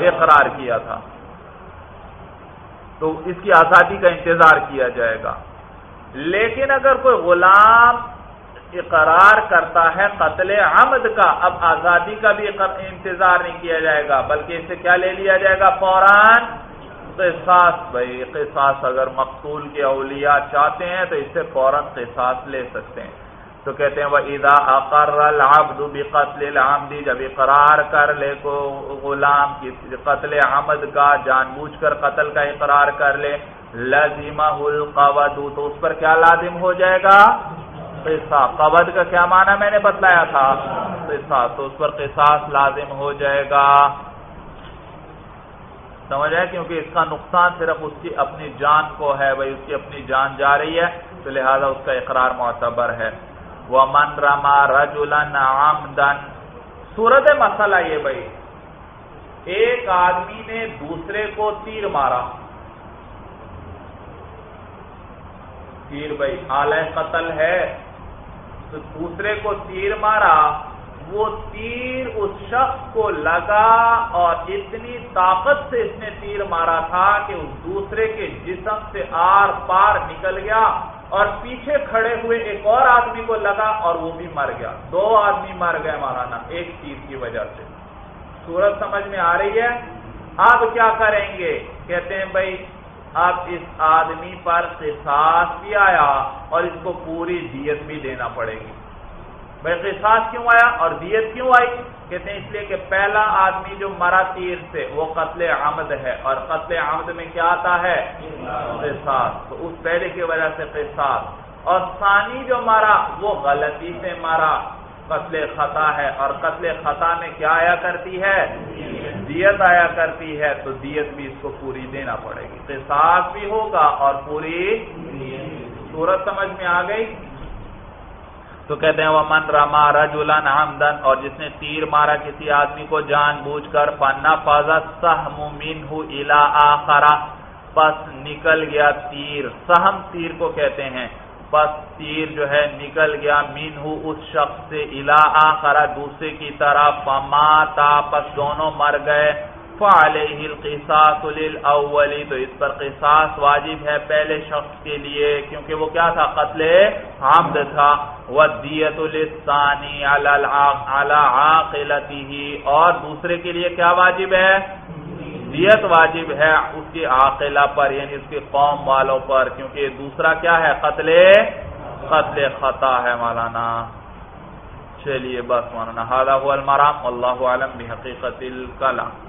اقرار کیا تھا۔ تو اس کی آزادی کا انتظار کیا جائے گا۔ لیکن اگر کوئی غلام اقرار کرتا ہے قتل عمد کا، اب آزادی کا بھی انتظار نہیں کیا جائے گا، بلکہ اسے کیا لے لیا جائے گا؟ فوراً قصاص۔ بھائی، قصاص اگر مقتول کے اولیاء چاہتے ہیں تو اس سے فوراً قصاص لے سکتے ہیں۔ تو کہتے ہیں وہ ادا اقر العبد بقتل العمدی جب اقرار کر لے، کو غلام کی قتل عمد کا، جان بوجھ کر قتل کا اقرار کر لے لازمہ القود، تو اس پر کیا لازم ہو جائے گا؟ قصاص. قبض کا کیا معنی میں نے بتلایا تھا؟ قصاص. تو اس پر قصاص لازم ہو جائے گا. سمجھ آئے کیونکہ اس کا نقصان صرف اس کی اپنی جان کو ہے، بھائی اس کی اپنی جان جا رہی ہے، تو لہذا اس کا اقرار معتبر ہے۔ وہ من رما رجولن آمدن صورت مسئلہ یہ بھائی ایک آدمی نے دوسرے کو تیر مارا تیر بھائی آلہ قتل ہے تو دوسرے کو تیر مارا وہ تیر اس شخص کو لگا اور اتنی طاقت سے اس نے تیر مارا تھا کہ اس دوسرے کے جسم سے آر پار نکل گیا اور پیچھے کھڑے ہوئے ایک اور آدمی کو لگا اور وہ بھی مر گیا۔ دو آدمی مر گئے مولانا، ایک چیز کی وجہ سے۔ سورج سمجھ میں آ رہی ہے؟ آپ کیا کریں گے؟ کہتے ہیں بھائی، اب اس آدمی پر قصاص بھی آیا اور اس کو پوری دیت بھی دینا پڑے گی۔ بھائی قصاص کیوں آیا اور دیت کیوں آئی؟ کہتے ہیں اس لیے کہ پہلا آدمی جو مرا تیر سے، وہ قتل عمد ہے۔ اور قتل عمد میں کیا آتا ہے؟ قصاص۔ تو اس پہلے کی وجہ سے قصاص۔ اور ثانی جو مارا وہ غلطی سے مارا قتل خطا ہے۔ اور قتل خطا میں کیا آیا کرتی ہے؟ دیت آیا کرتی ہے۔ تو دیت بھی اس کو پوری دینا پڑے گی۔ قصاص بھی ہوگا اور پوری صورت سمجھ میں آ گئی؟ تو کہتے ہیں وہ من رما رجولن آمدن اور جس نے تیر مارا کسی آدمی کو جان بوجھ کر پنا فاضا سہم منہ الا آخرا پس نکل گیا تیر، سہم تیر کو کہتے ہیں، پس تیر جو ہے نکل گیا مین اس شخص سے الا آخرا دوسرے کی طرح پما تا، پس دونوں مر گئے فعلیہ القصاص للاولی تو اس پر قصاص واجب ہے پہلے شخص کے لیے، کیونکہ وہ کیا تھا؟ قتل حمد تھا۔ ودیت للثانی علی عاقلته۔ اور دوسرے کے لیے کیا واجب ہے؟ دیت واجب ہے اس کی عاقلہ پر یعنی اس کی قوم والوں پر۔ کیونکہ دوسرا کیا ہے؟ قتل قتل خطا ہے مولانا۔ چلیے بس مولانا المرام اللہ عالم بحقیقت الکلام۔